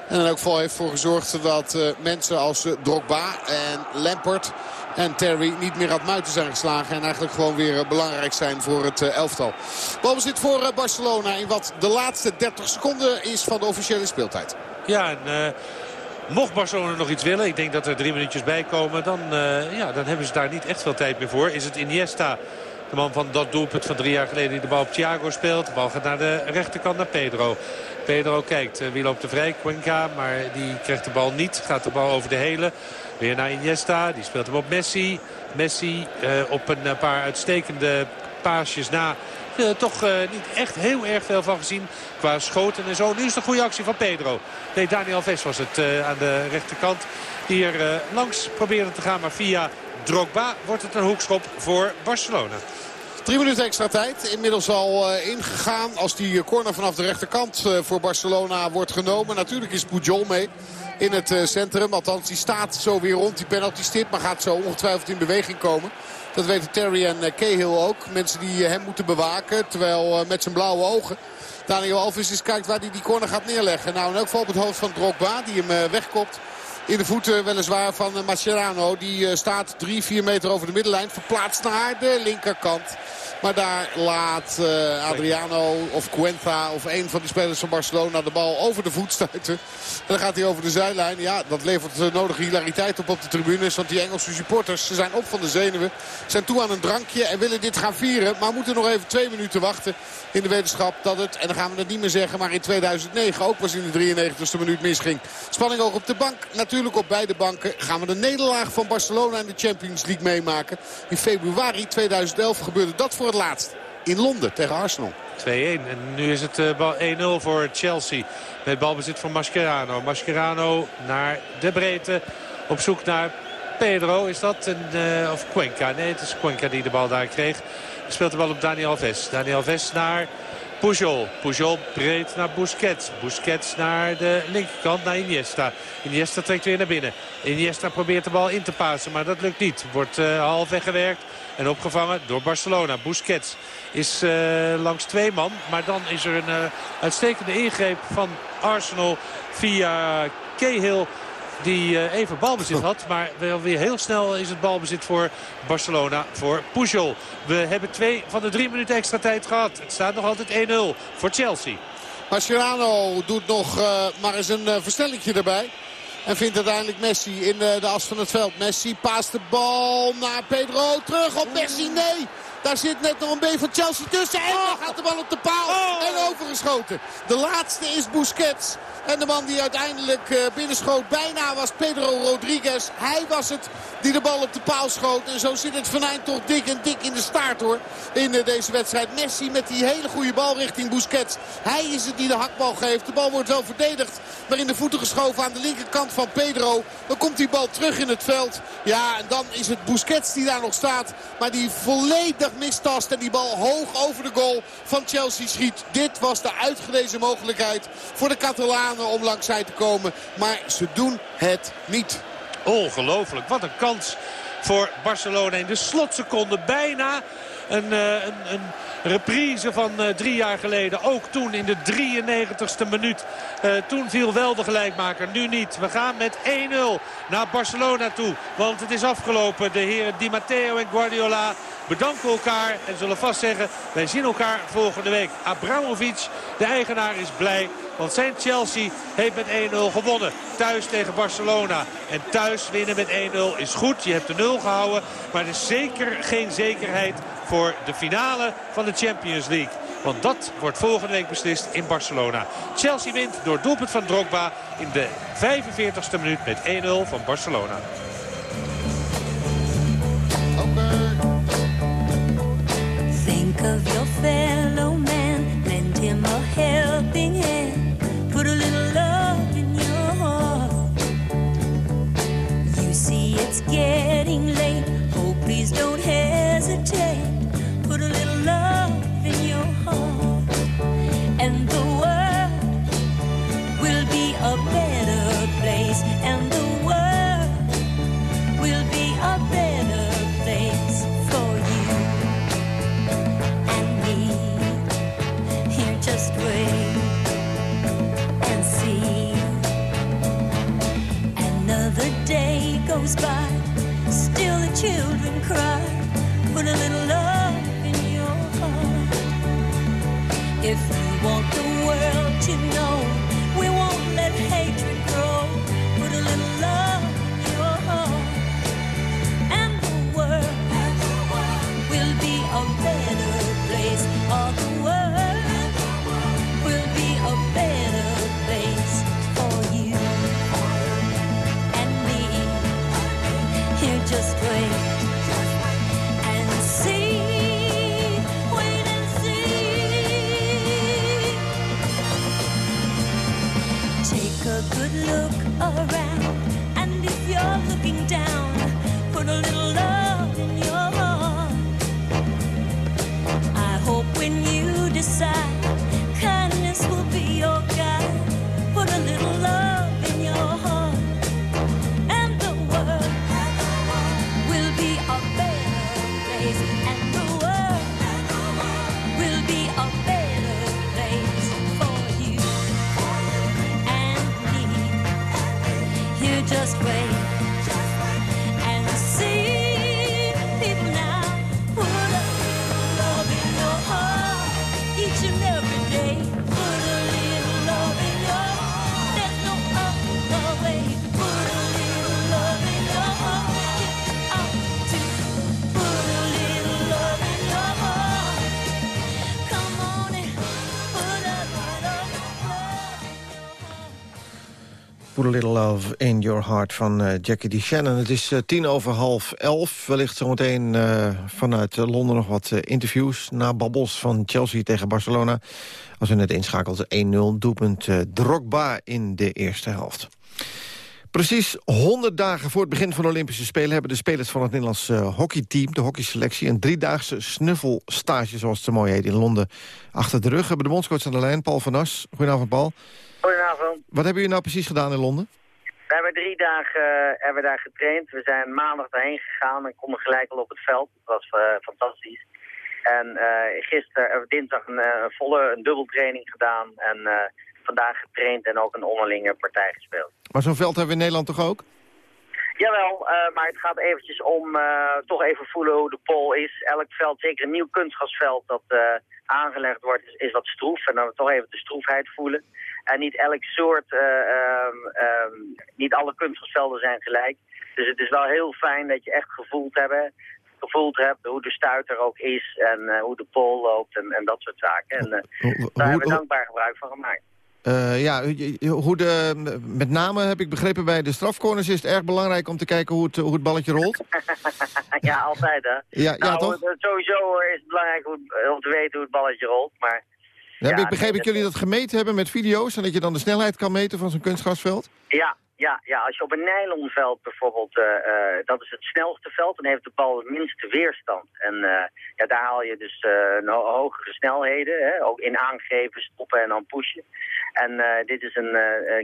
S7: En er ook vooral heeft voor gezorgd dat mensen als Drogba en Lampert en Terry niet meer uit muiten zijn geslagen. En eigenlijk gewoon weer belangrijk zijn voor het elftal. Balbezit voor Barcelona in wat de laatste 30 seconden is van de officiële speeltijd.
S10: Ja, en... Mocht Barcelona nog iets willen, ik denk dat er drie minuutjes bij komen... Dan, ja, dan hebben ze daar niet echt veel tijd meer voor. Is het Iniesta de man van dat doelpunt van drie jaar geleden die de bal op Thiago speelt. De bal gaat naar de rechterkant naar Pedro. Pedro kijkt wie loopt er vrij. Cuenca, maar die krijgt de bal niet. Gaat de bal over de hele. Weer naar Iniesta. Die speelt hem op Messi. Messi op een paar uitstekende paasjes na uh, toch niet echt heel erg veel van gezien. Qua schoten en zo. Nu is een goede actie van Pedro. Nee, Daniel Ves was het aan de rechterkant. Die er langs probeerde te gaan. Maar via Drogba wordt het een hoekschop voor Barcelona.
S7: Drie minuten extra tijd. Inmiddels al ingegaan. Als die corner vanaf de rechterkant voor Barcelona wordt genomen. Natuurlijk is Pujol mee in het uh, centrum. Althans, die staat zo weer rond die penalty stip. Maar gaat zo ongetwijfeld in beweging komen. Dat weten Terry en uh, Cahill ook. Mensen die hem moeten bewaken. Terwijl met zijn blauwe ogen Daniel Alves eens kijkt waar hij die corner gaat neerleggen. Nou, in elk geval op het hoofd van Drogba. Die hem wegkopt in de voeten weliswaar van Mascherano. Die staat 3-4 meter over de middenlijn. Verplaatst naar de linkerkant. Maar daar laat uh, Adriano of Cuenta of een van die spelers van Barcelona de bal over de voet stuiten. En dan gaat hij over de zijlijn. Ja, dat levert de nodige hilariteit op op de tribunes. Want die Engelse supporters ze zijn op van de zenuwen. Zijn toe aan een drankje en willen dit gaan vieren. Maar moeten nog even twee minuten wachten in de wetenschap dat het, en dan gaan we het niet meer zeggen, maar in 2009 ook was in de 93ste minuut misging. Spanning ook op de bank. Natuurlijk op beide banken gaan we de nederlaag van Barcelona in de Champions League meemaken. In februari 2011 gebeurde dat voor laatst. In Londen tegen Arsenal.
S10: 2-1. En nu is het uh, 1-0 voor Chelsea. Met balbezit van Mascherano. Mascherano naar de breedte. Op zoek naar Pedro. Is dat een, uh, of Cuenca? Nee, het is Cuenca die de bal daar kreeg. Speelt de bal op Daniel Alves. Daniel Alves naar Pujol. Pujol breed naar Busquets. Busquets naar de linkerkant, naar Iniesta. Iniesta trekt weer naar binnen. Iniesta probeert de bal in te passen, maar dat lukt niet. Wordt uh, half weggewerkt en opgevangen door Barcelona. Busquets is uh, langs twee man. Maar dan is er een uh, uitstekende ingreep van Arsenal via Cahill die uh, even balbezit had. Maar wel weer heel snel is het balbezit voor Barcelona, voor Pujol. We hebben twee van de drie minuten extra tijd gehad. Het staat nog altijd 1-0 voor Chelsea.
S7: Mascherano doet nog uh, maar eens een uh, erbij. En vindt uiteindelijk Messi in de as van het veld. Messi paast de bal naar Pedro. Terug op Messi. Nee. Daar zit net nog een B van Chelsea tussen. En dan gaat de bal op de paal. En overgeschoten. De laatste is Busquets. En de man die uiteindelijk uh, binnenschoot bijna was Pedro Rodriguez. Hij was het die de bal op de paal schoot. En zo zit het venijn toch dik en dik in de staart hoor. In uh, deze wedstrijd. Messi met die hele goede bal richting Busquets. Hij is het die de hakbal geeft. De bal wordt wel verdedigd. Maar in de voeten geschoven aan de linkerkant van Pedro. Dan komt die bal terug in het veld. Ja, en dan is het Busquets die daar nog staat. Maar die volledig mistast. En die bal hoog over de goal van Chelsea schiet. Dit was de uitgelezen mogelijkheid voor de Catalanen om langs zij te komen. Maar ze doen het niet.
S10: Ongelooflijk. Wat een kans voor Barcelona in de slotseconde. Bijna een, een, een reprise van uh, drie jaar geleden. Ook toen in de 93ste minuut. Uh, toen viel wel de gelijkmaker, nu niet. We gaan met 1-0 naar Barcelona toe. Want het is afgelopen. De heren Di Matteo en Guardiola bedanken elkaar en zullen vast zeggen... wij zien elkaar volgende week. Abramovic, de eigenaar, is blij. Want zijn Chelsea heeft met 1-0 gewonnen. Thuis tegen Barcelona. En thuis winnen met 1-0 is goed. Je hebt de 0 gehouden. Maar er is zeker geen zekerheid voor de finale van de Champions League. Want dat wordt volgende week beslist in Barcelona. Chelsea wint door doelpunt van Drogba in de 45ste minuut met 1-0 van Barcelona.
S12: Of your fellow by, still the children cry. Put a little A Little Love in Your Heart
S9: van eh, Jackie D. Shannon. Het is eh, tien over half elf. Wellicht zometeen eh, vanuit Londen nog wat interviews... na babbels van Chelsea tegen Barcelona. Als u net inschakelt, 1-0 doelpunt Drogba in de eerste helft. Precies 100 dagen voor het begin van de Olympische Spelen... hebben de spelers van het Nederlands hockeyteam, de hockeyselectie... een driedaagse snuffelstage, zoals het mooi heet, in Londen achter de rug. We hebben de bondscoach aan de lijn, Paul van As. Goedenavond, Paul.
S13: Goedenavond.
S9: Wat hebben jullie nou precies gedaan in Londen?
S13: We hebben drie dagen eh, hebben daar getraind. We zijn maandag daarheen gegaan en konden gelijk al op het veld. Het was eh, fantastisch. En eh, gisteren, uh, dinsdag een volle een dubbeltraining gedaan. En vandaag getraind en ook een onderlinge partij gespeeld.
S9: Maar zo'n veld hebben we in Nederland toch ook?
S13: Jawel, maar het gaat eventjes om toch even voelen hoe de pol is. Elk veld, zeker een nieuw kunstgrasveld dat aangelegd wordt, is, is wat stroef. En dan we toch even de stroefheid voelen. En niet elk soort, eh, ehm, ehm, niet alle kunstgrasvelden zijn gelijk. Dus het is wel heel fijn dat je echt gevoeld hebt, gevoeld hebt hoe de stuiter ook is en eh, hoe de pol loopt en, en dat soort zaken. En eh, daar hebben we dankbaar gebruik van gemaakt.
S9: Ja, hoe de, met name heb ik begrepen bij de strafcorners is het erg belangrijk om te kijken hoe het, hoe het balletje rolt.
S13: ja, altijd hè.
S9: Ja, ja,
S13: nou,
S9: toch?
S13: Sowieso is het belangrijk om te weten hoe het balletje rolt, maar...
S9: Ja, ik begreep dat jullie dat gemeten hebben met video's... en dat je dan de snelheid kan meten van zo'n kunstgrasveld.
S13: Ja, ja, ja, als je op een nylonveld bijvoorbeeld, eh, eh, dat is het snelste veld, dan heeft de bal het minste weerstand. En eh, ja, daar haal je dus ho- hogere snelheden, hè, ook in aangeven, stoppen en dan pushen. En dit is een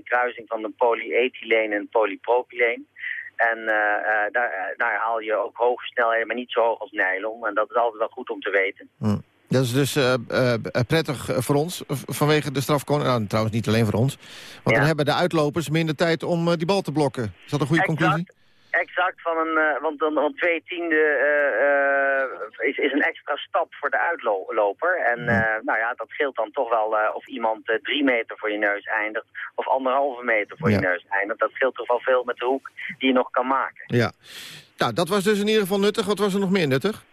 S13: kruising van een polyethyleen en polypropyleen. En daar, daar haal je ook hoge snelheden, maar niet zo hoog als nylon. En dat is altijd wel goed om te weten.
S9: Hm. Dat is dus eh, eh, prettig voor ons, vanwege de strafcorner. Nou, trouwens niet alleen voor ons. Want dan hebben de uitlopers minder tijd om eh, die bal te blokken. Is dat een goede
S13: Exact.
S9: conclusie?
S13: Exact, van een, want dan, twee tiende is, is een extra stap voor de uitloper. En nou ja, dat scheelt dan toch wel of iemand drie meter voor je neus eindigt of anderhalve meter voor
S9: Ja.
S13: je neus eindigt. Dat scheelt toch wel veel met de hoek die je nog kan maken.
S9: Ja. Nou, dat was dus in ieder geval nuttig. Wat was er nog meer nuttig?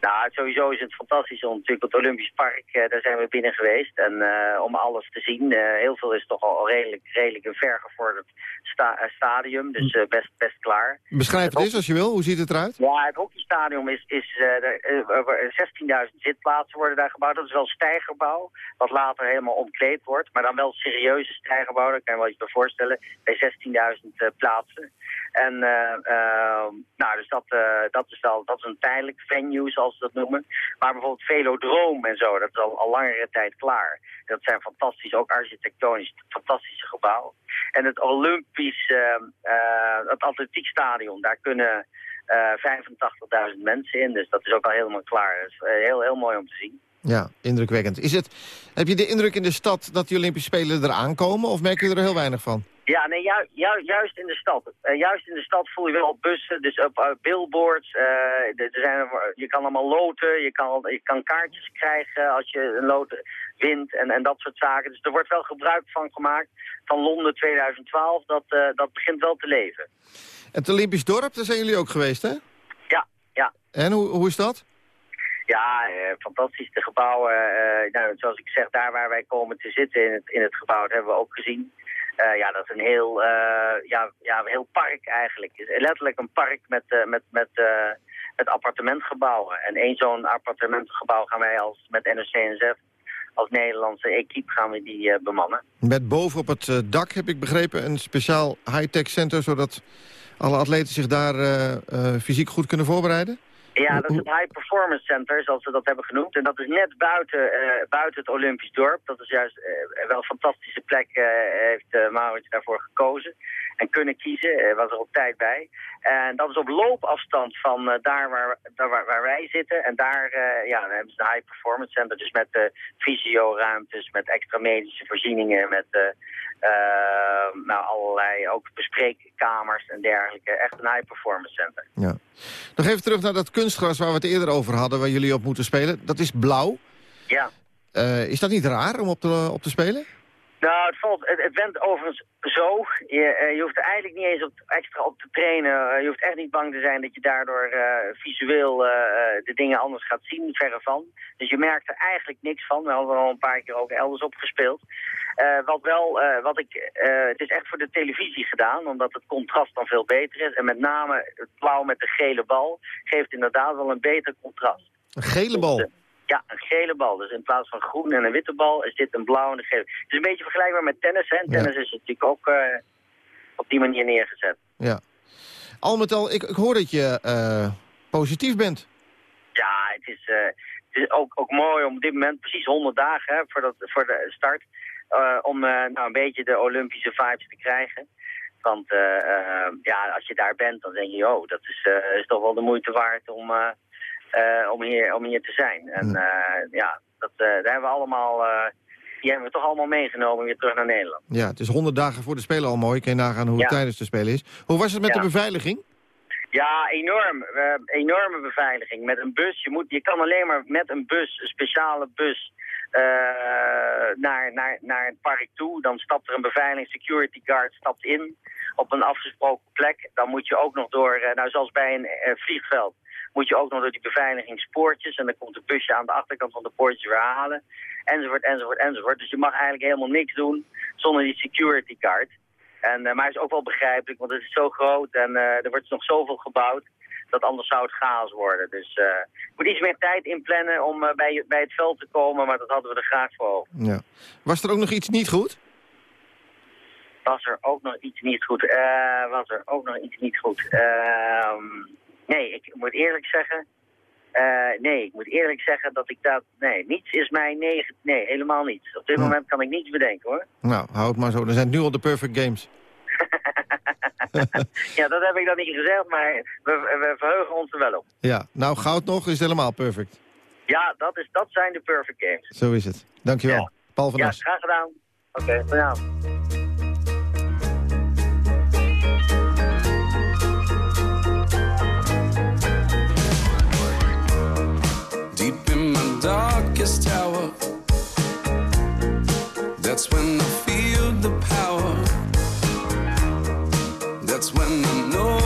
S13: Nou, sowieso is het fantastisch om natuurlijk het Olympisch Park, eh, daar zijn we binnen geweest. En eh, om alles te zien, eh, heel veel is toch al redelijk, redelijk een vergevorderd sta stadium. Dus best, best klaar.
S9: Beschrijf het eens als je wil. Hoe ziet het eruit?
S13: Ja, het hockeystadion is, is eh, er, eh, 16.000 zitplaatsen worden daar gebouwd. Dat is wel een stijgerbouw, wat later helemaal omkleed wordt. Maar dan wel serieuze stijgerbouw, dat kan je wel iets bij voorstellen. Bij 16.000 eh, plaatsen. En eh, eh, nou, dus dat, eh, dat, is wel, dat is een tijdelijk venue, zoals ze dat noemen. Maar bijvoorbeeld Velodroom en zo, dat is al, al langere tijd klaar. Dat zijn fantastisch, ook architectonisch, fantastische gebouwen. En het Olympisch, eh, eh, het atletiekstadion, daar kunnen eh 85.000 mensen in. Dus dat is ook al helemaal klaar. Dat is heel, heel mooi om te zien.
S9: Ja, indrukwekkend. Is het, heb je de indruk in de stad dat die Olympische Spelen eraan komen? Of merk je er heel weinig van?
S13: Ja, nee, ju ju juist in de stad. Eh, juist in de stad voel je wel op bussen, dus op eh, billboards. eh, er zijn, je kan allemaal loten, je kan, je kan kaartjes krijgen als je een lot wint en, en dat soort zaken. Dus er wordt wel gebruik van gemaakt van Londen 2012. Dat, dat begint wel te leven.
S9: Het Olympisch dorp, daar zijn jullie ook geweest, hè?
S13: Ja, ja.
S9: En hoe, hoe is dat?
S13: Ja, eh, fantastisch. De gebouwen, nou, zoals ik zeg, daar waar wij komen te zitten in het, in het gebouw, dat hebben we ook gezien. Eh, ja, dat is een heel, eh, ja, ja, heel park eigenlijk. Letterlijk een park met, eh, met, met, met appartementgebouwen. En één zo'n appartementgebouw gaan wij als met NOC-NSF als Nederlandse equipe gaan we die bemannen.
S9: Met boven op het dak, heb ik begrepen, een speciaal high-tech center... zodat alle atleten zich daar fysiek goed kunnen voorbereiden?
S13: Ja, dat is het High Performance Center, zoals ze dat hebben genoemd. En dat is net buiten, eh, buiten het Olympisch dorp. Dat is juist eh, wel een fantastische plek, eh, heeft uh, Maurits daarvoor gekozen. En kunnen kiezen, was er op tijd bij. En dat is op loopafstand van daar, waar, daar waar, waar wij zitten. En daar ja, dan hebben ze de High Performance Center, dus met uh, fysioruimtes, met extra medische voorzieningen, met eh, nou, allerlei ook bespreekkamers en dergelijke. Echt een High Performance Center.
S9: Ja. Nog even terug naar dat kunstgras waar we het eerder over hadden... waar jullie op moeten spelen. Dat is blauw.
S13: Ja.
S9: Eh, is dat niet raar om op te, op te spelen?
S13: Nou, het, valt, het, het went overigens zo. Je, eh, je hoeft er eigenlijk niet eens op, extra op te trainen. Eh, je hoeft echt niet bang te zijn dat je daardoor eh, visueel de dingen anders gaat zien, verre van. Dus je merkt er eigenlijk niks van. We hadden al een paar keer ook elders op gespeeld. Eh, wat wel, wat ik, het is echt voor de televisie gedaan, omdat het contrast dan veel beter is. En met name het blauw met de gele bal geeft inderdaad wel een beter contrast.
S9: Een gele bal?
S13: Ja, een gele bal. Dus in plaats van groen en een witte bal is dit een blauw en een gele. Het is een beetje vergelijkbaar met tennis. Hè.
S9: Ja.
S13: Tennis is natuurlijk ook eh, op die manier neergezet.
S9: Ja. Al met al, ik, ik hoor dat je eh, positief bent.
S13: Ja, het is, eh, het is ook, ook mooi om op dit moment precies 100 dagen hè, voor, dat, voor de start. om nou, een beetje de Olympische vibes te krijgen. Want ja, als je daar bent, dan denk je, oh, dat is, is toch wel de moeite waard om, om, hier, om hier te zijn. En eh, ja, dat, eh, daar hebben we allemaal, eh, die hebben we toch allemaal meegenomen weer terug naar Nederland.
S9: Ja, het is 100 dagen voor de Spelen al mooi. Kun je nagaan hoe het
S13: Ja.
S9: tijdens de Spelen is. Hoe was het met
S13: Ja.
S9: de beveiliging?
S13: Ja, enorm. Eh, enorme beveiliging. Met een bus. Je, moet, je kan alleen maar met een bus, een speciale bus, eh, naar, naar, naar het park toe. Dan stapt er een beveiliging, security guard stapt in op een afgesproken plek. Dan moet je ook nog door, eh, nou zoals bij een eh, vliegveld, moet je ook nog door die beveiligingspoortjes. En dan komt een busje aan de achterkant van de poortjes weer halen. Enzovoort, enzovoort, enzovoort. Dus je mag eigenlijk helemaal niks doen zonder die security guard. En, eh, maar is ook wel begrijpelijk, want het is zo groot en eh, er wordt nog zoveel gebouwd dat anders zou het chaos worden. Dus eh je moet iets meer tijd inplannen om bij, bij het veld te komen, maar dat hadden we er graag voor over.
S9: Ja. Was er ook nog iets niet goed?
S13: Was er ook nog iets niet goed? Was er ook nog iets niet goed? Ehm, nee, ik moet eerlijk zeggen... eh, nee, ik moet eerlijk zeggen dat ik dat... Nee, niets is mij negen... Nee, helemaal niets. Op dit
S9: Hm.
S13: moment kan ik niets bedenken, hoor.
S9: Nou, hou het maar zo. Er zijn nu al de perfect games.
S13: Ja, dat heb ik dan niet gezegd, maar we, we verheugen ons er wel op.
S9: Ja, nou goud nog is helemaal perfect.
S13: Ja, dat, is, dat zijn de perfect games.
S9: Zo is het. Dankjewel. Paul van
S13: Ja,
S9: As.
S13: graag gedaan. Oké, vanavond.
S14: Darkest tower, that's when I feel the power. That's when I know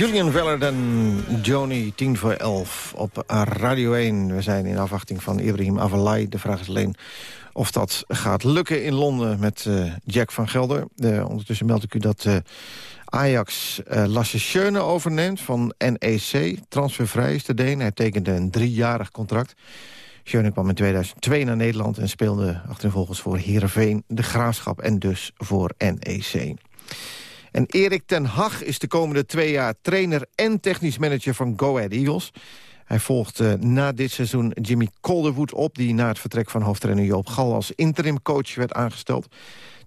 S9: Julian Wellerden, Joni, 10 voor 11 op Radio 1. We zijn in afwachting van Ibrahim Avalai. De vraag is alleen of dat gaat lukken in Londen met eh, Jack van Gelder. Ondertussen meld ik u dat eh, Ajax eh Lasse Schöne overneemt van NEC. Transfervrij is de Deen. Hij tekende een driejarig contract. Schöne kwam in 2002 naar Nederland en speelde achtereenvolgens voor Heerenveen, De Graafschap en dus voor NEC. En Erik ten Hag is de komende twee jaar trainer en technisch manager van Go Ahead Eagles. Hij volgt eh, na dit seizoen Jimmy Calderwood op... die na het vertrek van hoofdtrainer Joop Gal als interimcoach werd aangesteld.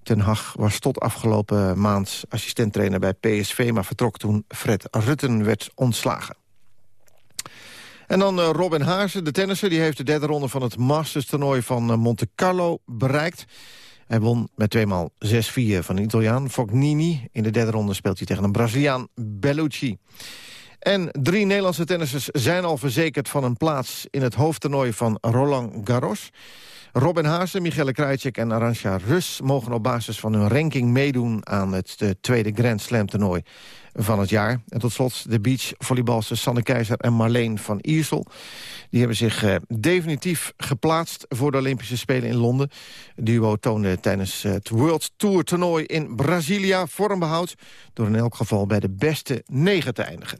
S9: Ten Hag was tot afgelopen maand assistenttrainer bij PSV... maar vertrok toen Fred Rutten werd ontslagen. En dan eh, Robin Haase, de tennisser. Die heeft de derde ronde van het Masters-toernooi van eh, Monte Carlo bereikt. Hij won met tweemaal 6-4 van een Italiaan, Fognini. In de derde ronde speelt hij tegen een Braziliaan, Bellucci. En drie Nederlandse tennissers zijn al verzekerd van een plaats... in het hoofdtoernooi van Roland Garros. Robin Haase, Michele Krajcek en Arantxa Rus... mogen op basis van hun ranking meedoen aan het eh, tweede Grand Slam toernooi van het jaar. En tot slot de beachvolleybalsters Sanne Keizer en Marleen van Iersel. Die hebben zich eh, definitief geplaatst voor de Olympische Spelen in Londen. Het duo toonde tijdens het World Tour toernooi in Brazilia vormbehoud... door in elk geval bij de beste negen te eindigen.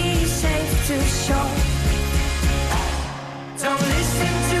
S15: to shore. Don't listen to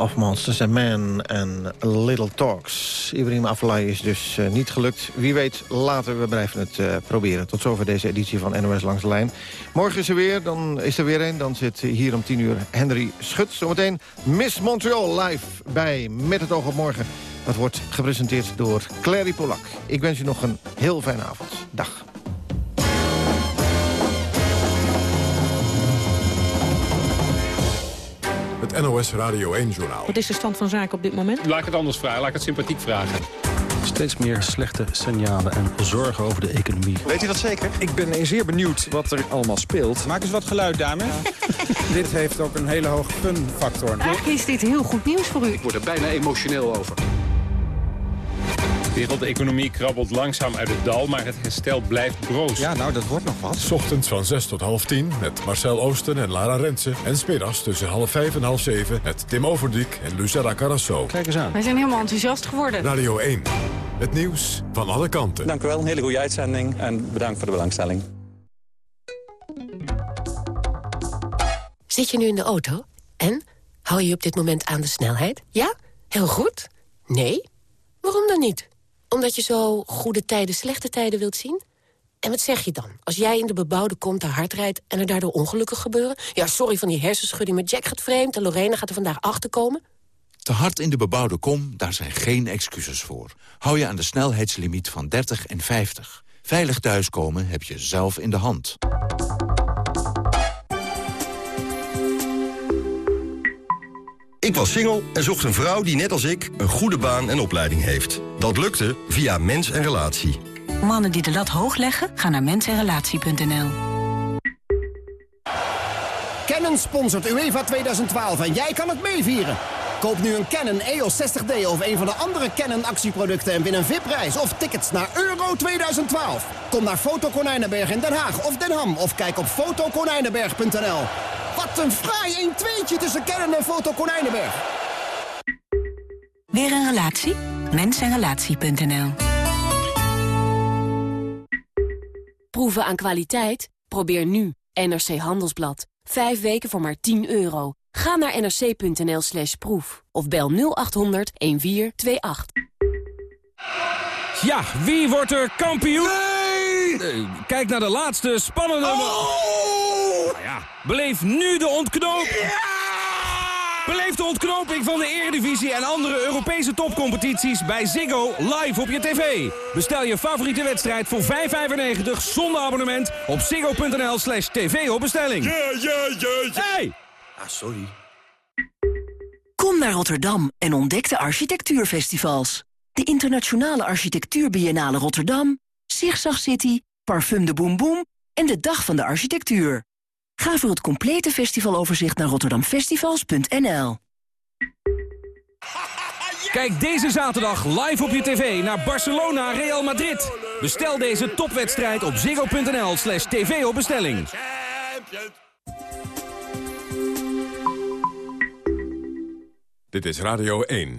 S9: Of Monsters and Men en Little Talks. Ibrahim Afellay is dus eh, niet gelukt. Wie weet, later, we blijven het eh, proberen. Tot zover deze editie van NOS Langs de Lijn. Morgen is er weer, dan is er weer een. Dan zit hier om 10 uur Henry Schut. Zometeen Miss Montreal live bij Met het oog op morgen. Dat wordt gepresenteerd door Clary Polak. Ik wens u nog een heel fijne avond. Dag.
S16: Het NOS Radio 1-journaal.
S17: Wat is de stand van zaken op dit moment?
S18: Laat ik het anders vragen, laat ik het sympathiek vragen. Steeds meer slechte signalen en zorgen over de economie.
S19: Weet u dat zeker? Ik ben zeer benieuwd wat er allemaal speelt. Maak eens wat geluid, dames.
S20: Dit heeft ook een hele hoge fun-factor.
S17: Eigenlijk is dit heel goed nieuws voor u.
S18: Ik word er bijna emotioneel over. De wereldeconomie krabbelt langzaam uit het dal, maar het herstel blijft broos.
S19: Ja, nou, dat wordt nog wat.
S16: S ochtends van 6 tot half 10 met Marcel Oosten en Lara Rensen. En smiddags tussen half 5 en half 7 met Tim Overdiek en Lucella Carrasso.
S19: Kijk eens aan.
S17: Wij zijn helemaal enthousiast geworden.
S16: Radio 1. Het nieuws van alle kanten.
S19: Dank u wel, een hele goede uitzending en bedankt voor de belangstelling.
S21: Zit je nu in de auto? En? Hou je op dit moment aan de snelheid? Ja? Heel goed? Nee? Waarom dan niet? Omdat je zo goede tijden, slechte tijden wilt zien? En wat zeg je dan? Als jij in de bebouwde kom te hard rijdt en er daardoor ongelukken gebeuren? Ja, sorry van die hersenschudding met Jack gaat vreemd... en Lorena gaat er vandaag achterkomen.
S22: Te hard in de bebouwde kom, daar zijn geen excuses voor. Hou je aan de snelheidslimiet van 30 en 50. Veilig thuiskomen heb je zelf in de hand.
S23: Ik was single en zocht een vrouw die net als ik een goede baan en opleiding heeft. Dat lukte via Mens en Relatie.
S24: Mannen die de lat hoog leggen, gaan naar mensenrelatie.nl.
S25: Canon sponsort UEFA 2012 en jij kan het meevieren. Koop nu een Canon EOS 60D of een van de andere Canon actieproducten... en win een VIP-reis of tickets naar Euro 2012. Kom naar Foto Konijnenberg in Den Haag of Den Ham... of kijk op fotokonijnenberg.nl. Wat een fraai 1-2'tje tussen Canon en Foto Konijnenberg.
S24: Weer een relatie? Mensenrelatie.nl
S26: Proeven aan kwaliteit? Probeer nu NRC Handelsblad. Vijf weken voor maar 10 euro. Ga naar nrc.nl slash proef of bel 0800 1428.
S6: Ja, wie wordt er kampioen? Nee! kijk naar de laatste spannende... Nou ja, beleef nu de ontknoping. Beleef de ontknoping van de Eredivisie en andere Europese topcompetities bij Ziggo live op je tv. Bestel je favoriete wedstrijd voor 5,95 zonder abonnement op ziggo.nl slash tv op bestelling.
S14: Ja, ja, ja, ja.
S6: Hey!
S23: Ah, sorry.
S24: Kom naar Rotterdam en ontdek de architectuurfestivals. De Internationale Architectuurbiennale Rotterdam, Zigzag City, Parfum de Boom Boom en de Dag van de Architectuur. Ga voor het complete festivaloverzicht naar rotterdamfestivals.nl.
S6: Kijk deze zaterdag live op je tv naar Barcelona Real Madrid. Bestel deze topwedstrijd op ziggo.nl slash tv op bestelling.
S16: Dit is Radio 1.